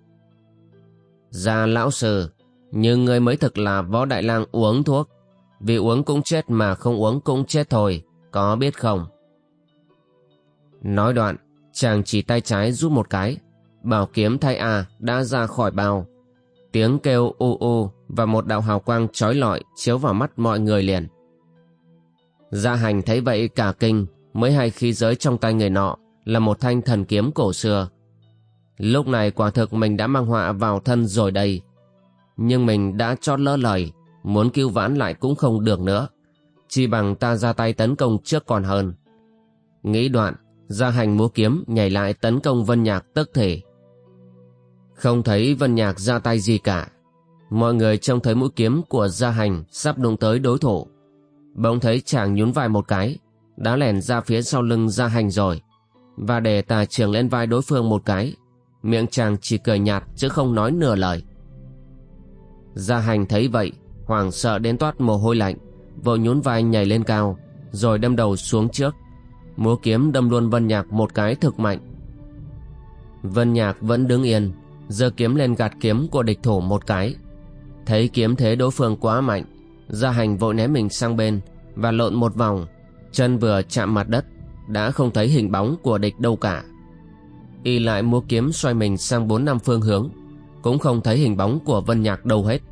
A: Gia lão sư, nhưng ngươi mới thực là võ đại lang uống thuốc. Vì uống cũng chết mà không uống cũng chết thôi, có biết không? Nói đoạn, chàng chỉ tay trái rút một cái, bảo kiếm thay A đã ra khỏi bao. Tiếng kêu ô ô và một đạo hào quang trói lọi chiếu vào mắt mọi người liền. Gia hành thấy vậy cả kinh mới hay khí giới trong tay người nọ là một thanh thần kiếm cổ xưa. Lúc này quả thực mình đã mang họa vào thân rồi đây. Nhưng mình đã chót lỡ lời, muốn cứu vãn lại cũng không được nữa. Chỉ bằng ta ra tay tấn công trước còn hơn. Nghĩ đoạn, gia hành múa kiếm nhảy lại tấn công Vân Nhạc tức thể. Không thấy Vân Nhạc ra tay gì cả. Mọi người trông thấy mũi kiếm của gia hành sắp đụng tới đối thủ. Bỗng thấy chàng nhún vai một cái, đã lẻn ra phía sau lưng gia hành rồi. Và để tà trường lên vai đối phương một cái, miệng chàng chỉ cười nhạt chứ không nói nửa lời. Gia hành thấy vậy, hoảng sợ đến toát mồ hôi lạnh, vội nhún vai nhảy lên cao, rồi đâm đầu xuống trước. Múa kiếm đâm luôn Vân Nhạc một cái thực mạnh. Vân Nhạc vẫn đứng yên, giơ kiếm lên gạt kiếm của địch thủ một cái. Thấy kiếm thế đối phương quá mạnh, Gia hành vội né mình sang bên và lộn một vòng, chân vừa chạm mặt đất, đã không thấy hình bóng của địch đâu cả. Y lại múa kiếm xoay mình sang bốn năm phương hướng, cũng không thấy hình bóng của Vân Nhạc đâu hết.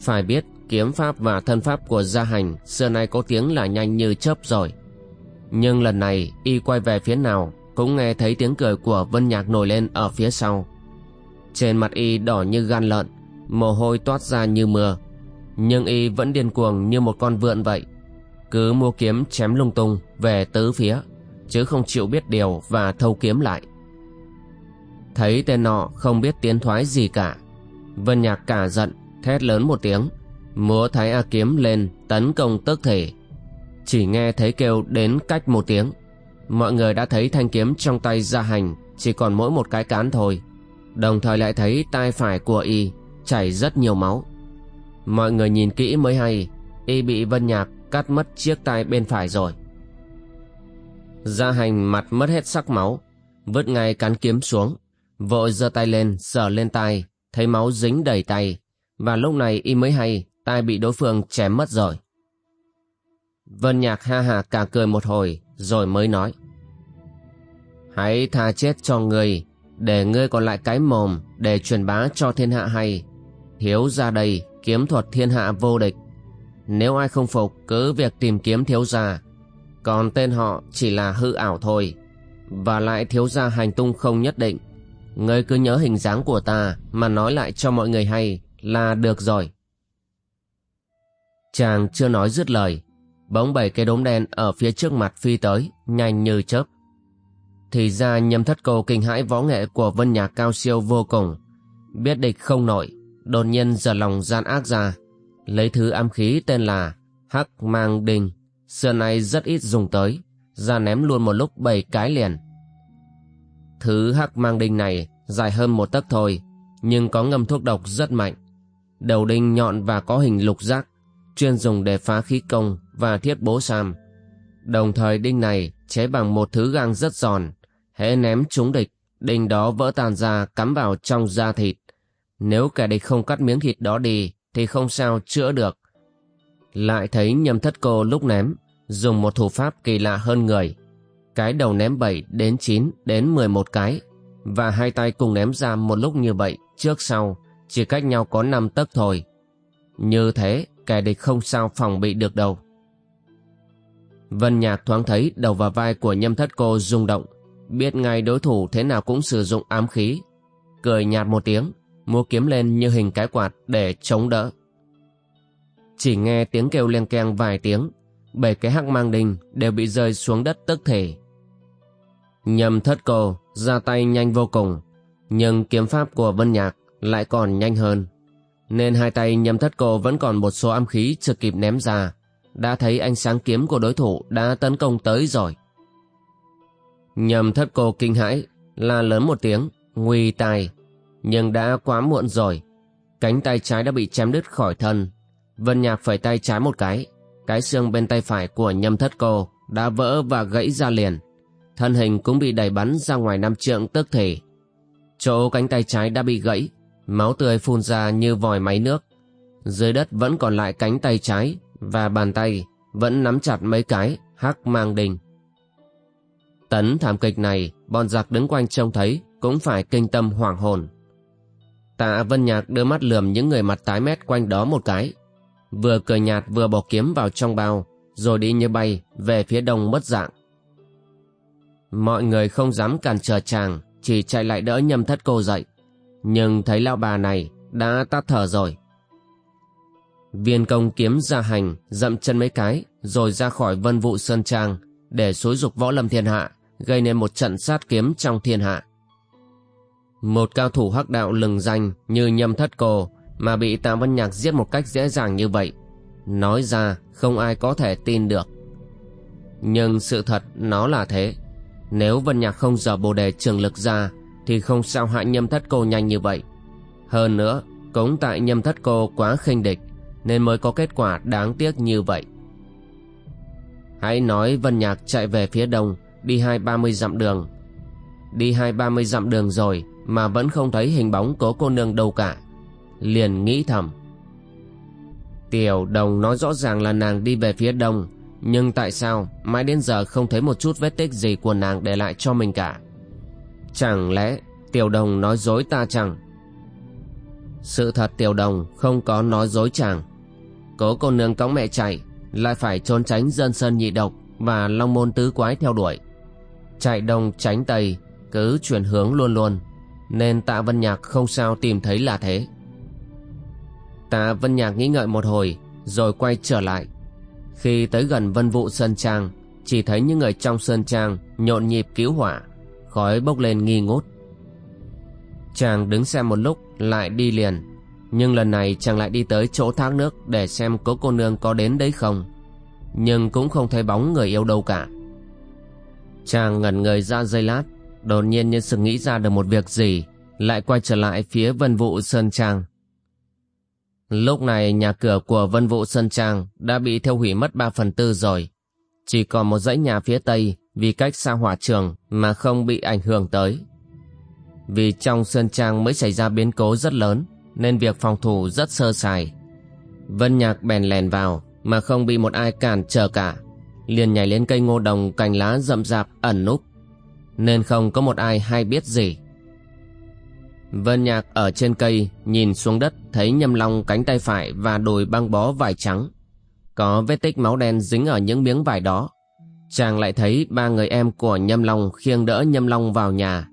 A: Phải biết kiếm pháp và thân pháp của gia hành xưa nay có tiếng là nhanh như chớp rồi. Nhưng lần này y quay về phía nào cũng nghe thấy tiếng cười của Vân Nhạc nổi lên ở phía sau. Trên mặt y đỏ như gan lợn, mồ hôi toát ra như mưa. Nhưng y vẫn điên cuồng như một con vượn vậy. Cứ mua kiếm chém lung tung về tứ phía, chứ không chịu biết điều và thâu kiếm lại. Thấy tên nọ không biết tiến thoái gì cả. Vân Nhạc cả giận, thét lớn một tiếng, múa thái A kiếm lên tấn công tức thể. Chỉ nghe thấy kêu đến cách một tiếng. Mọi người đã thấy thanh kiếm trong tay gia hành chỉ còn mỗi một cái cán thôi. Đồng thời lại thấy tai phải của y chảy rất nhiều máu. Mọi người nhìn kỹ mới hay, y bị Vân Nhạc cắt mất chiếc tai bên phải rồi. Gia hành mặt mất hết sắc máu, vứt ngay cán kiếm xuống, vội giơ tay lên sờ lên tai thấy máu dính đầy tay, và lúc này y mới hay Tai bị đối phương chém mất rồi. Vân Nhạc ha hà cả cười một hồi, rồi mới nói. Hãy tha chết cho ngươi, để ngươi còn lại cái mồm để truyền bá cho thiên hạ hay. Thiếu ra đây, kiếm thuật thiên hạ vô địch. Nếu ai không phục, cứ việc tìm kiếm thiếu gia. Còn tên họ chỉ là hư ảo thôi. Và lại thiếu gia hành tung không nhất định. Ngươi cứ nhớ hình dáng của ta mà nói lại cho mọi người hay là được rồi. Chàng chưa nói dứt lời, bỗng bảy cái đốm đen ở phía trước mặt phi tới, nhanh như chớp. Thì ra nhâm thất cô kinh hãi võ nghệ của vân nhạc cao siêu vô cùng, biết địch không nổi, đột nhiên giật lòng gian ác ra, lấy thứ ám khí tên là Hắc Mang đình, xưa nay rất ít dùng tới, ra ném luôn một lúc bảy cái liền. Thứ Hắc Mang Đinh này dài hơn một tấc thôi, nhưng có ngâm thuốc độc rất mạnh. Đầu đinh nhọn và có hình lục giác, chuyên dùng để phá khí công và thiết bố sam. Đồng thời đinh này chế bằng một thứ gang rất giòn, hễ ném trúng địch, đinh đó vỡ tan ra cắm vào trong da thịt. Nếu kẻ địch không cắt miếng thịt đó đi thì không sao chữa được. Lại thấy nhầm thất cô lúc ném, dùng một thủ pháp kỳ lạ hơn người. Cái đầu ném 7 đến 9 đến 11 cái, và hai tay cùng ném ra một lúc như vậy trước sau, chỉ cách nhau có 5 tấc thôi. Như thế, kẻ địch không sao phòng bị được đâu. Vân Nhạc thoáng thấy đầu và vai của nhâm thất cô rung động, biết ngay đối thủ thế nào cũng sử dụng ám khí. Cười nhạt một tiếng, mua kiếm lên như hình cái quạt để chống đỡ. Chỉ nghe tiếng kêu len keng vài tiếng, bảy cái hắc mang đình đều bị rơi xuống đất tức thể. Nhâm thất cô ra tay nhanh vô cùng, nhưng kiếm pháp của Vân Nhạc lại còn nhanh hơn. Nên hai tay nhâm thất cô vẫn còn một số âm khí chưa kịp ném ra, đã thấy ánh sáng kiếm của đối thủ đã tấn công tới rồi. Nhầm thất cô kinh hãi, la lớn một tiếng, nguy tai, nhưng đã quá muộn rồi. Cánh tay trái đã bị chém đứt khỏi thân. Vân Nhạc phải tay trái một cái, cái xương bên tay phải của nhâm thất cô đã vỡ và gãy ra liền. Thân hình cũng bị đẩy bắn ra ngoài năm trượng tức thể. Chỗ cánh tay trái đã bị gãy, máu tươi phun ra như vòi máy nước. Dưới đất vẫn còn lại cánh tay trái và bàn tay vẫn nắm chặt mấy cái hắc mang đình. Tấn thảm kịch này, bọn giặc đứng quanh trông thấy cũng phải kinh tâm hoảng hồn. Tạ Vân Nhạc đưa mắt lườm những người mặt tái mét quanh đó một cái. Vừa cười nhạt vừa bỏ kiếm vào trong bao, rồi đi như bay về phía đông mất dạng. Mọi người không dám cản trở chàng, chỉ chạy lại đỡ nhâm thất cô dậy. Nhưng thấy lão bà này đã tắt thở rồi. Viên công kiếm ra hành, dậm chân mấy cái, rồi ra khỏi vân vụ sơn trang, để xối dục võ lâm thiên hạ, gây nên một trận sát kiếm trong thiên hạ. Một cao thủ hắc đạo lừng danh như nhâm thất cô mà bị Tạ Văn Nhạc giết một cách dễ dàng như vậy. Nói ra không ai có thể tin được. Nhưng sự thật nó là thế. Nếu Vân Nhạc không dở bồ đề trường lực ra thì không sao hại nhâm thất cô nhanh như vậy. Hơn nữa, cũng tại nhâm thất cô quá khinh địch nên mới có kết quả đáng tiếc như vậy. Hãy nói Vân Nhạc chạy về phía đông đi hai ba mươi dặm đường. Đi hai ba mươi dặm đường rồi mà vẫn không thấy hình bóng cố cô nương đâu cả. Liền nghĩ thầm. Tiểu đồng nói rõ ràng là nàng đi về phía đông nhưng tại sao mãi đến giờ không thấy một chút vết tích gì của nàng để lại cho mình cả? Chẳng lẽ tiểu đồng nói dối ta chẳng? Sự thật tiểu đồng không có nói dối chàng. Cố cô nương cõng mẹ chạy, lại phải trốn tránh dân sơn nhị độc và long môn tứ quái theo đuổi. Chạy đông tránh tây, cứ chuyển hướng luôn luôn, nên tạ vân nhạc không sao tìm thấy là thế. Tạ vân nhạc nghĩ ngợi một hồi, rồi quay trở lại khi tới gần vân vụ sơn trang, chỉ thấy những người trong sơn trang nhộn nhịp cứu hỏa khói bốc lên nghi ngút. Chàng đứng xem một lúc, lại đi liền. Nhưng lần này chàng lại đi tới chỗ thác nước để xem cố cô nương có đến đấy không. Nhưng cũng không thấy bóng người yêu đâu cả. Chàng ngẩn người ra giây lát, đột nhiên như sự nghĩ ra được một việc gì, lại quay trở lại phía vân vụ sơn trang. Lúc này nhà cửa của Vân Vũ Sơn Trang đã bị thiêu hủy mất 3 phần tư rồi. Chỉ còn một dãy nhà phía tây vì cách xa hỏa trường mà không bị ảnh hưởng tới. Vì trong Sơn Trang mới xảy ra biến cố rất lớn, nên việc phòng thủ rất sơ sài. Vân Nhạc bèn lèn vào, mà không bị một ai cản trở cả. Liền nhảy lên cây ngô đồng cành lá rậm rạp ẩn núp. Nên không có một ai hay biết gì. Vân Nhạc ở trên cây nhìn xuống đất, thấy nhâm long cánh tay phải và đùi băng bó vải trắng. Có vết tích máu đen dính ở những miếng vải đó. Chàng lại thấy ba người em của nhâm long khiêng đỡ nhâm long vào nhà.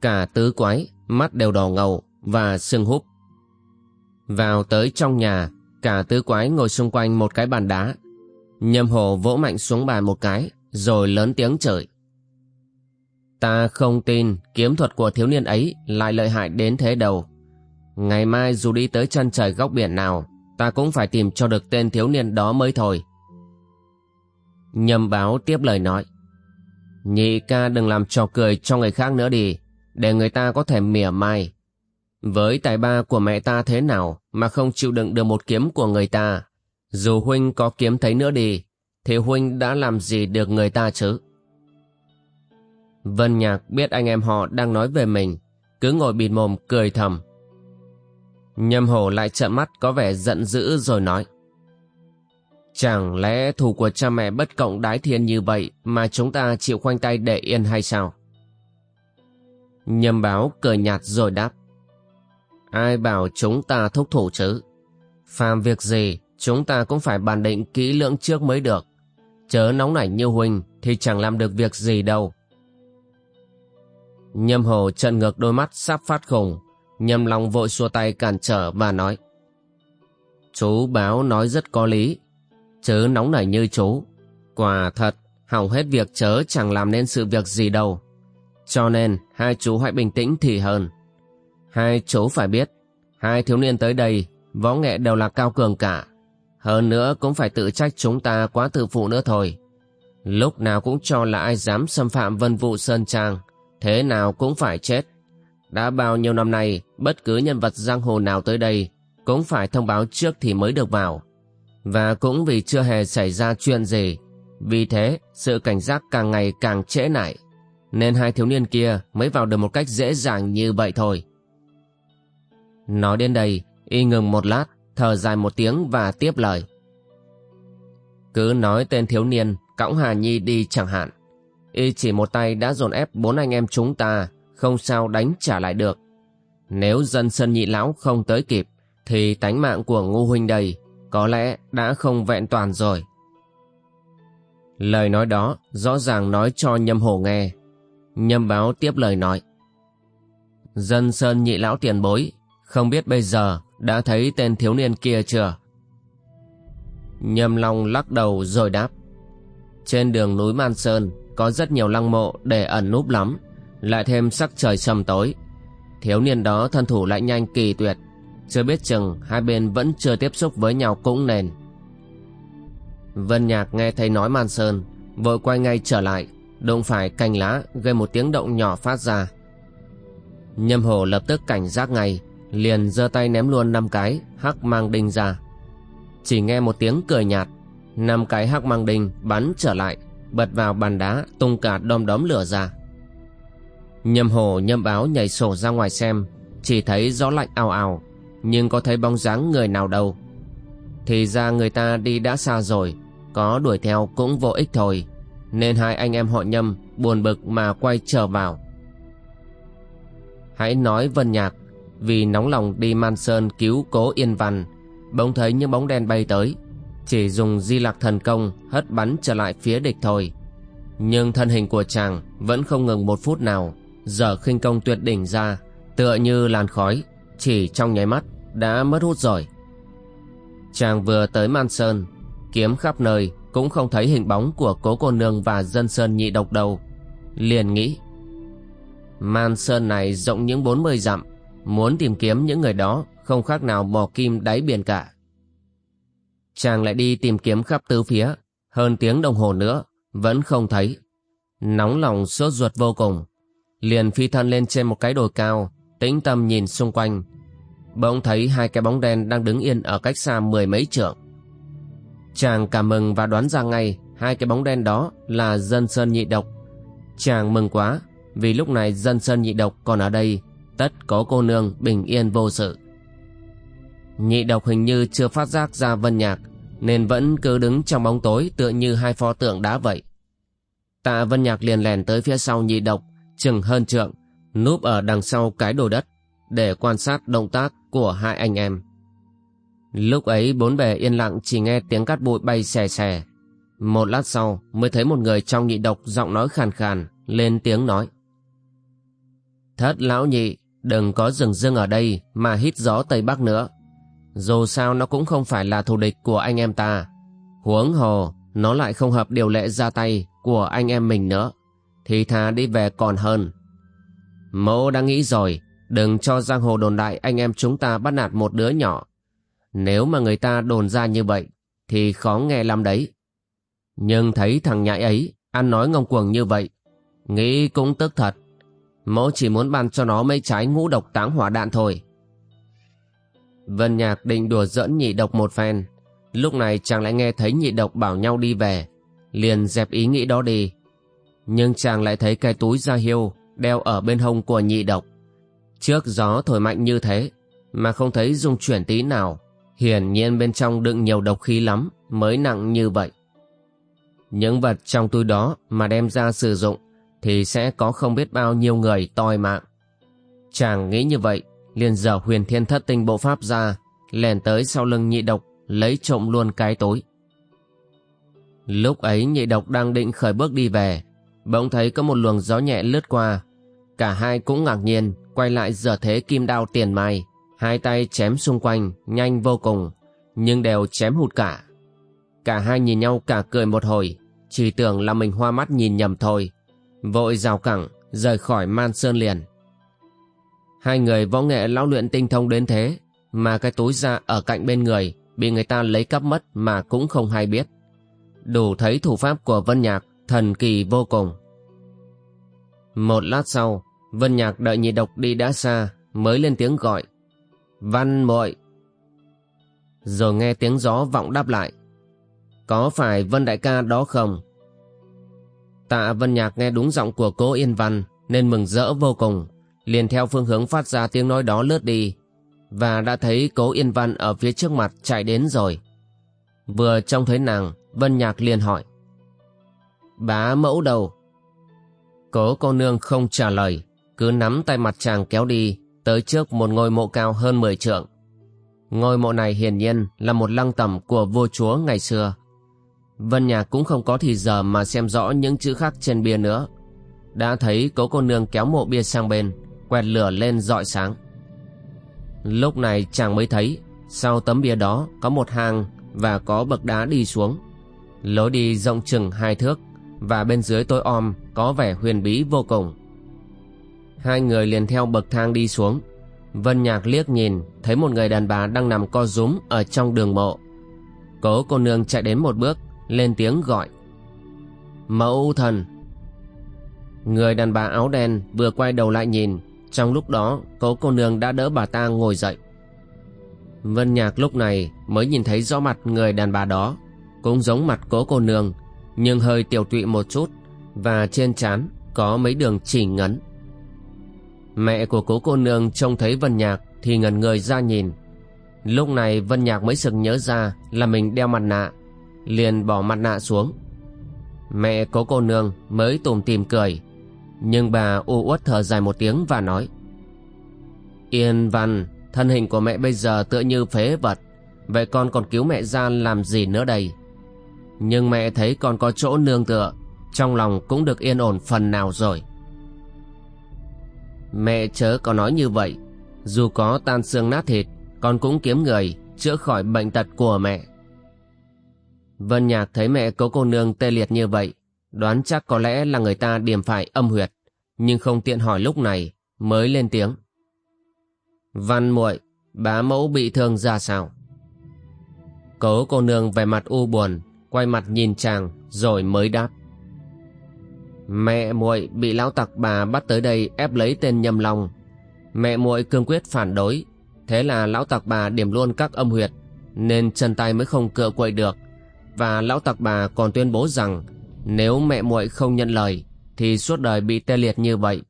A: Cả tứ quái, mắt đều đỏ ngầu và sưng húp. Vào tới trong nhà, cả tứ quái ngồi xung quanh một cái bàn đá. Nhâm hồ vỗ mạnh xuống bàn một cái, rồi lớn tiếng chửi. Ta không tin kiếm thuật của thiếu niên ấy lại lợi hại đến thế đâu. Ngày mai dù đi tới chân trời góc biển nào, ta cũng phải tìm cho được tên thiếu niên đó mới thôi. Nhâm báo tiếp lời nói. Nhị ca đừng làm trò cười cho người khác nữa đi, để người ta có thể mỉa mai. Với tài ba của mẹ ta thế nào mà không chịu đựng được một kiếm của người ta, dù huynh có kiếm thấy nữa đi, thì huynh đã làm gì được người ta chứ? Vân Nhạc biết anh em họ đang nói về mình, cứ ngồi bịt mồm cười thầm. Nhâm hổ lại trợn mắt có vẻ giận dữ rồi nói. Chẳng lẽ thù của cha mẹ bất cộng đái thiên như vậy mà chúng ta chịu khoanh tay để yên hay sao? Nhâm báo cười nhạt rồi đáp. Ai bảo chúng ta thúc thủ chứ? Phàm việc gì, chúng ta cũng phải bàn định kỹ lưỡng trước mới được. Chớ nóng nảy như huynh thì chẳng làm được việc gì đâu. Nhâm hồ trận ngược đôi mắt sắp phát khùng. Nhâm long vội xua tay cản trở và nói. Chú báo nói rất có lý. Chớ nóng nảy như chú. Quả thật, hỏng hết việc chớ chẳng làm nên sự việc gì đâu. Cho nên, hai chú hãy bình tĩnh thì hơn. Hai chú phải biết, hai thiếu niên tới đây, võ nghệ đều là cao cường cả. Hơn nữa cũng phải tự trách chúng ta quá tự phụ nữa thôi. Lúc nào cũng cho là ai dám xâm phạm vân vụ Sơn Trang thế nào cũng phải chết. Đã bao nhiêu năm nay, bất cứ nhân vật giang hồ nào tới đây cũng phải thông báo trước thì mới được vào. Và cũng vì chưa hề xảy ra chuyện gì, vì thế sự cảnh giác càng ngày càng trễ nải, nên hai thiếu niên kia mới vào được một cách dễ dàng như vậy thôi. Nói đến đây, y ngừng một lát, thở dài một tiếng và tiếp lời. Cứ nói tên thiếu niên, cõng Hà Nhi đi chẳng hạn y chỉ một tay đã dồn ép bốn anh em chúng ta, không sao đánh trả lại được. Nếu dân sân nhị lão không tới kịp, thì tánh mạng của ngu huynh đây có lẽ đã không vẹn toàn rồi. Lời nói đó rõ ràng nói cho nhâm hổ nghe. Nhâm báo tiếp lời nói. Dân sơn nhị lão tiền bối, không biết bây giờ đã thấy tên thiếu niên kia chưa? Nhâm Long lắc đầu rồi đáp. Trên đường núi Man Sơn có rất nhiều lăng mộ để ẩn núp lắm, lại thêm sắc trời sầm tối. Thiếu niên đó thân thủ lại nhanh kỳ tuyệt, chưa biết chừng hai bên vẫn chưa tiếp xúc với nhau cũng nên. Vân Nhạc nghe thấy nói Man Sơn, vội quay ngay trở lại, đụng phải cành lá gây một tiếng động nhỏ phát ra. Nhâm Hồ lập tức cảnh giác ngay, liền giơ tay ném luôn năm cái hắc mang đinh ra. Chỉ nghe một tiếng cười nhạt, năm cái hắc mang đinh bắn trở lại, bật vào bàn đá tung cả đom đóm lửa ra. Nhâm Hồ nhâm báo nhảy sổ ra ngoài xem, chỉ thấy gió lạnh ào ào, nhưng có thấy bóng dáng người nào đâu. Thì ra người ta đi đã xa rồi, có đuổi theo cũng vô ích thôi, nên hai anh em họ nhâm buồn bực mà quay trở vào. Hãy nói Vân Nhạc, vì nóng lòng đi Man Sơn cứu cố Yên Văn, bỗng thấy những bóng đen bay tới, chỉ dùng di lạc thần công hất bắn trở lại phía địch thôi. Nhưng thân hình của chàng vẫn không ngừng một phút nào, giờ khinh công tuyệt đỉnh ra, tựa như làn khói, chỉ trong nháy mắt đã mất hút rồi. Chàng vừa tới Man Sơn, kiếm khắp nơi cũng không thấy hình bóng của cố cô nương và dân sơn nhị độc đầu. Liền nghĩ, Man Sơn này rộng những 40 dặm, muốn tìm kiếm những người đó không khác nào mò kim đáy biển cả. Chàng lại đi tìm kiếm khắp tứ phía, hơn tiếng đồng hồ nữa, vẫn không thấy. Nóng lòng sốt ruột vô cùng, liền phi thân lên trên một cái đồi cao, tĩnh tâm nhìn xung quanh. Bỗng thấy hai cái bóng đen đang đứng yên ở cách xa mười mấy trượng. Chàng cảm mừng và đoán ra ngay hai cái bóng đen đó là dân sơn nhị độc. Chàng mừng quá, vì lúc này dân sơn nhị độc còn ở đây, tất có cô nương bình yên vô sự. Nhị độc hình như chưa phát giác ra vân nhạc, nên vẫn cứ đứng trong bóng tối tựa như hai pho tượng đá vậy. Tạ vân nhạc liền lèn tới phía sau nhị độc, chừng hơn trượng, núp ở đằng sau cái đồ đất, để quan sát động tác của hai anh em. Lúc ấy bốn bề yên lặng chỉ nghe tiếng cát bụi bay xè xè. Một lát sau mới thấy một người trong nhị độc giọng nói khàn khàn, lên tiếng nói. Thất lão nhị, đừng có dừng dưng ở đây mà hít gió Tây Bắc nữa. Dù sao nó cũng không phải là thù địch của anh em ta. Huống hồ, nó lại không hợp điều lệ ra tay của anh em mình nữa. Thì thà đi về còn hơn. Mẫu đã nghĩ rồi, đừng cho giang hồ đồn đại anh em chúng ta bắt nạt một đứa nhỏ. Nếu mà người ta đồn ra như vậy, thì khó nghe lắm đấy. Nhưng thấy thằng nhãi ấy, ăn nói ngông cuồng như vậy, nghĩ cũng tức thật. Mẫu chỉ muốn ban cho nó mấy trái ngũ độc táng hỏa đạn thôi. Vân Nhạc định đùa giỡn nhị độc một phen. Lúc này chàng lại nghe thấy nhị độc bảo nhau đi về. Liền dẹp ý nghĩ đó đi. Nhưng chàng lại thấy cái túi da hiêu đeo ở bên hông của nhị độc. Trước gió thổi mạnh như thế mà không thấy dung chuyển tí nào. Hiển nhiên bên trong đựng nhiều độc khí lắm mới nặng như vậy. Những vật trong túi đó mà đem ra sử dụng thì sẽ có không biết bao nhiêu người toi mạng. Chàng nghĩ như vậy, liền dở huyền thiên thất tinh bộ pháp ra, lèn tới sau lưng nhị độc, lấy trộm luôn cái tối. Lúc ấy nhị độc đang định khởi bước đi về, bỗng thấy có một luồng gió nhẹ lướt qua. Cả hai cũng ngạc nhiên, quay lại giờ thế kim đao tiền mai, hai tay chém xung quanh, nhanh vô cùng, nhưng đều chém hụt cả. Cả hai nhìn nhau cả cười một hồi, chỉ tưởng là mình hoa mắt nhìn nhầm thôi, vội rào cẳng rời khỏi man sơn liền. Hai người võ nghệ lão luyện tinh thông đến thế mà cái túi da ở cạnh bên người bị người ta lấy cắp mất mà cũng không hay biết. Đủ thấy thủ pháp của vân nhạc thần kỳ vô cùng. Một lát sau vân nhạc đợi nhị độc đi đã xa mới lên tiếng gọi văn muội rồi nghe tiếng gió vọng đáp lại có phải vân đại ca đó không Tạ Vân Nhạc nghe đúng giọng của cố Yên Văn nên mừng rỡ vô cùng, liền theo phương hướng phát ra tiếng nói đó lướt đi, và đã thấy cố Yên Văn ở phía trước mặt chạy đến rồi. Vừa trông thấy nàng, Vân Nhạc liền hỏi. Bá mẫu đầu. Cố cô nương không trả lời, cứ nắm tay mặt chàng kéo đi, tới trước một ngôi mộ cao hơn 10 trượng. Ngôi mộ này hiển nhiên là một lăng tẩm của vua chúa ngày xưa. Vân Nhạc cũng không có thì giờ mà xem rõ những chữ khắc trên bia nữa. Đã thấy cố cô nương kéo mộ bia sang bên, quẹt lửa lên dọi sáng. Lúc này chàng mới thấy, sau tấm bia đó có một hang và có bậc đá đi xuống. Lối đi rộng chừng hai thước, và bên dưới tối om có vẻ huyền bí vô cùng. Hai người liền theo bậc thang đi xuống. Vân Nhạc liếc nhìn, thấy một người đàn bà đang nằm co rúm ở trong đường mộ. Cố cô nương chạy đến một bước, lên tiếng gọi. Mẫu thần! Người đàn bà áo đen vừa quay đầu lại nhìn, trong lúc đó cố cô nương đã đỡ bà ta ngồi dậy. Vân Nhạc lúc này mới nhìn thấy rõ mặt người đàn bà đó, cũng giống mặt cố cô nương, nhưng hơi tiểu tụy một chút, và trên trán có mấy đường chỉ ngấn. Mẹ của cố cô nương trông thấy Vân Nhạc thì ngẩn người ra nhìn. Lúc này Vân Nhạc mới sực nhớ ra là mình đeo mặt nạ, liền bỏ mặt nạ xuống. Mẹ cố cô nương mới tủm tìm cười, nhưng bà u uất thở dài một tiếng và nói Yên Văn, thân hình của mẹ bây giờ tựa như phế vật, vậy con còn cứu mẹ ra làm gì nữa đây? Nhưng mẹ thấy con có chỗ nương tựa, trong lòng cũng được yên ổn phần nào rồi. Mẹ chớ có nói như vậy. Dù có tan xương nát thịt, Con cũng kiếm người Chữa khỏi bệnh tật của mẹ. Vân Nhạc thấy mẹ cố cô nương tê liệt như vậy, Đoán chắc có lẽ là người ta điểm phải âm huyệt, Nhưng không tiện hỏi lúc này, Mới lên tiếng. Văn muội, Bá mẫu bị thương ra sao? Cố cô nương về mặt u buồn, Quay mặt nhìn chàng, Rồi mới đáp. Mẹ muội bị lão tặc bà bắt tới đây ép lấy tên Nhâm Long. Mẹ muội cương quyết phản đối, thế là lão tặc bà điểm luôn các âm huyệt, nên chân tay mới không cựa quậy được. Và lão tặc bà còn tuyên bố rằng nếu mẹ muội không nhận lời thì suốt đời bị tê liệt như vậy.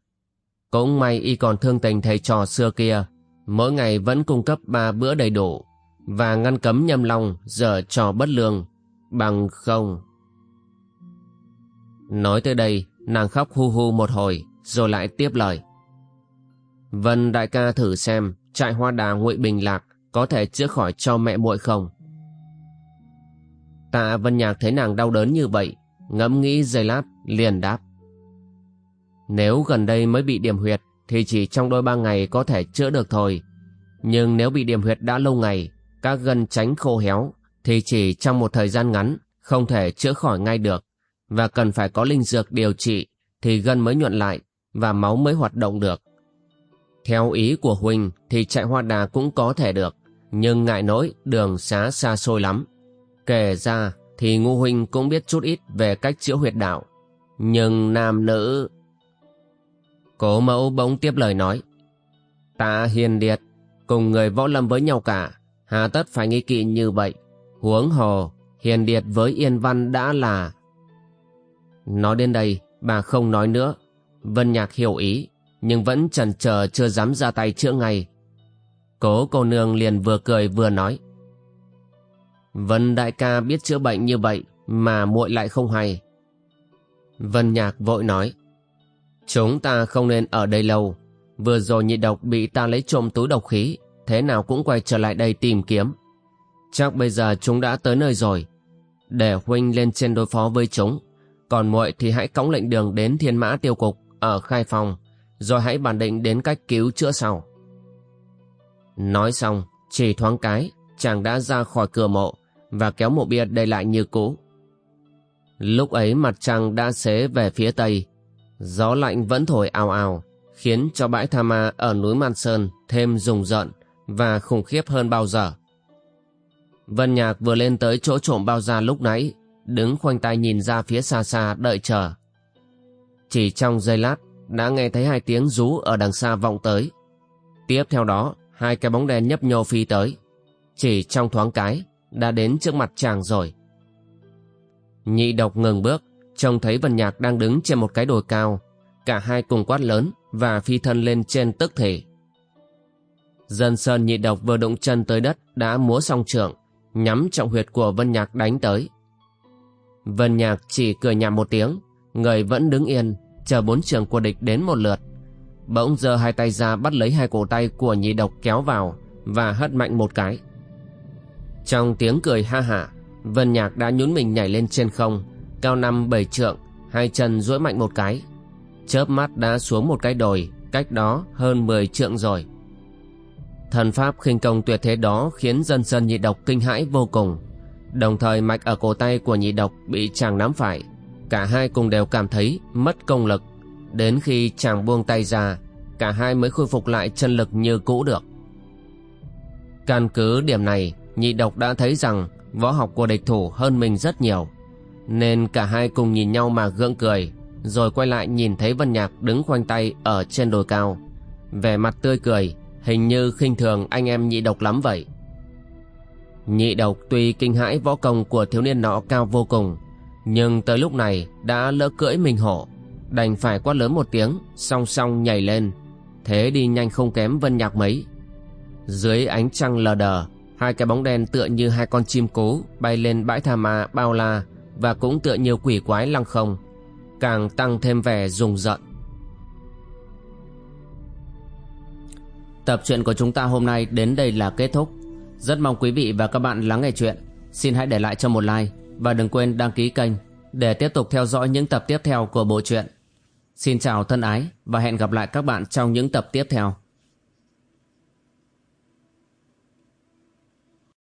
A: Cũng may y còn thương tình thầy trò xưa kia, mỗi ngày vẫn cung cấp ba bữa đầy đủ và ngăn cấm Nhâm Long giờ trò bất lương, bằng không Nói tới đây, nàng khóc hu hu một hồi, rồi lại tiếp lời. Vân đại ca thử xem, trại hoa đà ngụy bình lạc có thể chữa khỏi cho mẹ muội không? Tạ Vân Nhạc thấy nàng đau đớn như vậy, ngẫm nghĩ giây lát, liền đáp. Nếu gần đây mới bị điểm huyệt, thì chỉ trong đôi ba ngày có thể chữa được thôi. Nhưng nếu bị điểm huyệt đã lâu ngày, các gân tránh khô héo, thì chỉ trong một thời gian ngắn, không thể chữa khỏi ngay được và cần phải có linh dược điều trị thì gân mới nhuận lại và máu mới hoạt động được. Theo ý của huỳnh thì chạy hoa đà cũng có thể được, nhưng ngại nỗi đường xá xa xôi lắm. Kể ra thì Ngô Huynh cũng biết chút ít về cách chữa huyệt đạo, nhưng nam nữ... Cố mẫu bỗng tiếp lời nói, Ta hiền điệt, cùng người võ lâm với nhau cả, hà tất phải nghi kỵ như vậy. Huống hồ, hiền điệt với yên văn đã là Nói đến đây, bà không nói nữa. Vân Nhạc hiểu ý, nhưng vẫn chần chờ chưa dám ra tay chữa ngay. Cố cô nương liền vừa cười vừa nói. Vân đại ca biết chữa bệnh như vậy mà muội lại không hay. Vân Nhạc vội nói. Chúng ta không nên ở đây lâu. Vừa rồi nhị độc bị ta lấy trộm túi độc khí, thế nào cũng quay trở lại đây tìm kiếm. Chắc bây giờ chúng đã tới nơi rồi. Để huynh lên trên đối phó với chúng, còn muội thì hãy cõng lệnh đường đến thiên mã tiêu cục ở khai phòng rồi hãy bàn định đến cách cứu chữa sau. Nói xong, chỉ thoáng cái, chàng đã ra khỏi cửa mộ và kéo mộ bia đầy lại như cũ. Lúc ấy mặt trăng đã xế về phía tây, gió lạnh vẫn thổi ào ào, khiến cho bãi tha ma ở núi man sơn thêm rùng rợn và khủng khiếp hơn bao giờ. Vân nhạc vừa lên tới chỗ trộm bao da lúc nãy đứng khoanh tay nhìn ra phía xa xa đợi chờ. Chỉ trong giây lát, đã nghe thấy hai tiếng rú ở đằng xa vọng tới. Tiếp theo đó, hai cái bóng đen nhấp nhô phi tới. Chỉ trong thoáng cái, đã đến trước mặt chàng rồi. Nhị độc ngừng bước, trông thấy Vân Nhạc đang đứng trên một cái đồi cao. Cả hai cùng quát lớn và phi thân lên trên tức thể. Dân sơn nhị độc vừa đụng chân tới đất đã múa song trượng, nhắm trọng huyệt của Vân Nhạc đánh tới. Vân Nhạc chỉ cười nhạt một tiếng, người vẫn đứng yên, chờ bốn trường của địch đến một lượt. bỗng giơ hai tay ra bắt lấy hai cổ tay của nhị độc kéo vào và hất mạnh một cái. Trong tiếng cười ha hả, Vân Nhạc đã nhún mình nhảy lên trên không, cao năm bảy trượng, hai chân duỗi mạnh một cái. Chớp mắt đã xuống một cái đồi, cách đó hơn 10 trượng rồi. Thần pháp khinh công tuyệt thế đó khiến dân dân nhị độc kinh hãi vô cùng. Đồng thời mạch ở cổ tay của nhị độc bị chàng nắm phải. Cả hai cùng đều cảm thấy mất công lực. Đến khi chàng buông tay ra, cả hai mới khôi phục lại chân lực như cũ được. Căn cứ điểm này, nhị độc đã thấy rằng võ học của địch thủ hơn mình rất nhiều. Nên cả hai cùng nhìn nhau mà gượng cười, rồi quay lại nhìn thấy Vân Nhạc đứng khoanh tay ở trên đồi cao. Vẻ mặt tươi cười, hình như khinh thường anh em nhị độc lắm vậy. Nhị độc tuy kinh hãi võ công của thiếu niên nọ cao vô cùng, nhưng tới lúc này đã lỡ cưỡi mình hổ, đành phải quát lớn một tiếng, song song nhảy lên, thế đi nhanh không kém Vân Nhạc mấy. Dưới ánh trăng lờ đờ, hai cái bóng đen tựa như hai con chim cố bay lên bãi tha ma bao la và cũng tựa như quỷ quái lăng không, càng tăng thêm vẻ rùng rợn. Tập truyện của chúng ta hôm nay đến đây là kết thúc. Rất mong quý vị và các bạn lắng nghe chuyện. Xin hãy để lại cho một like và đừng quên đăng ký kênh để tiếp tục theo dõi những tập tiếp theo của bộ truyện. Xin chào thân ái và hẹn gặp lại các bạn trong những tập tiếp theo.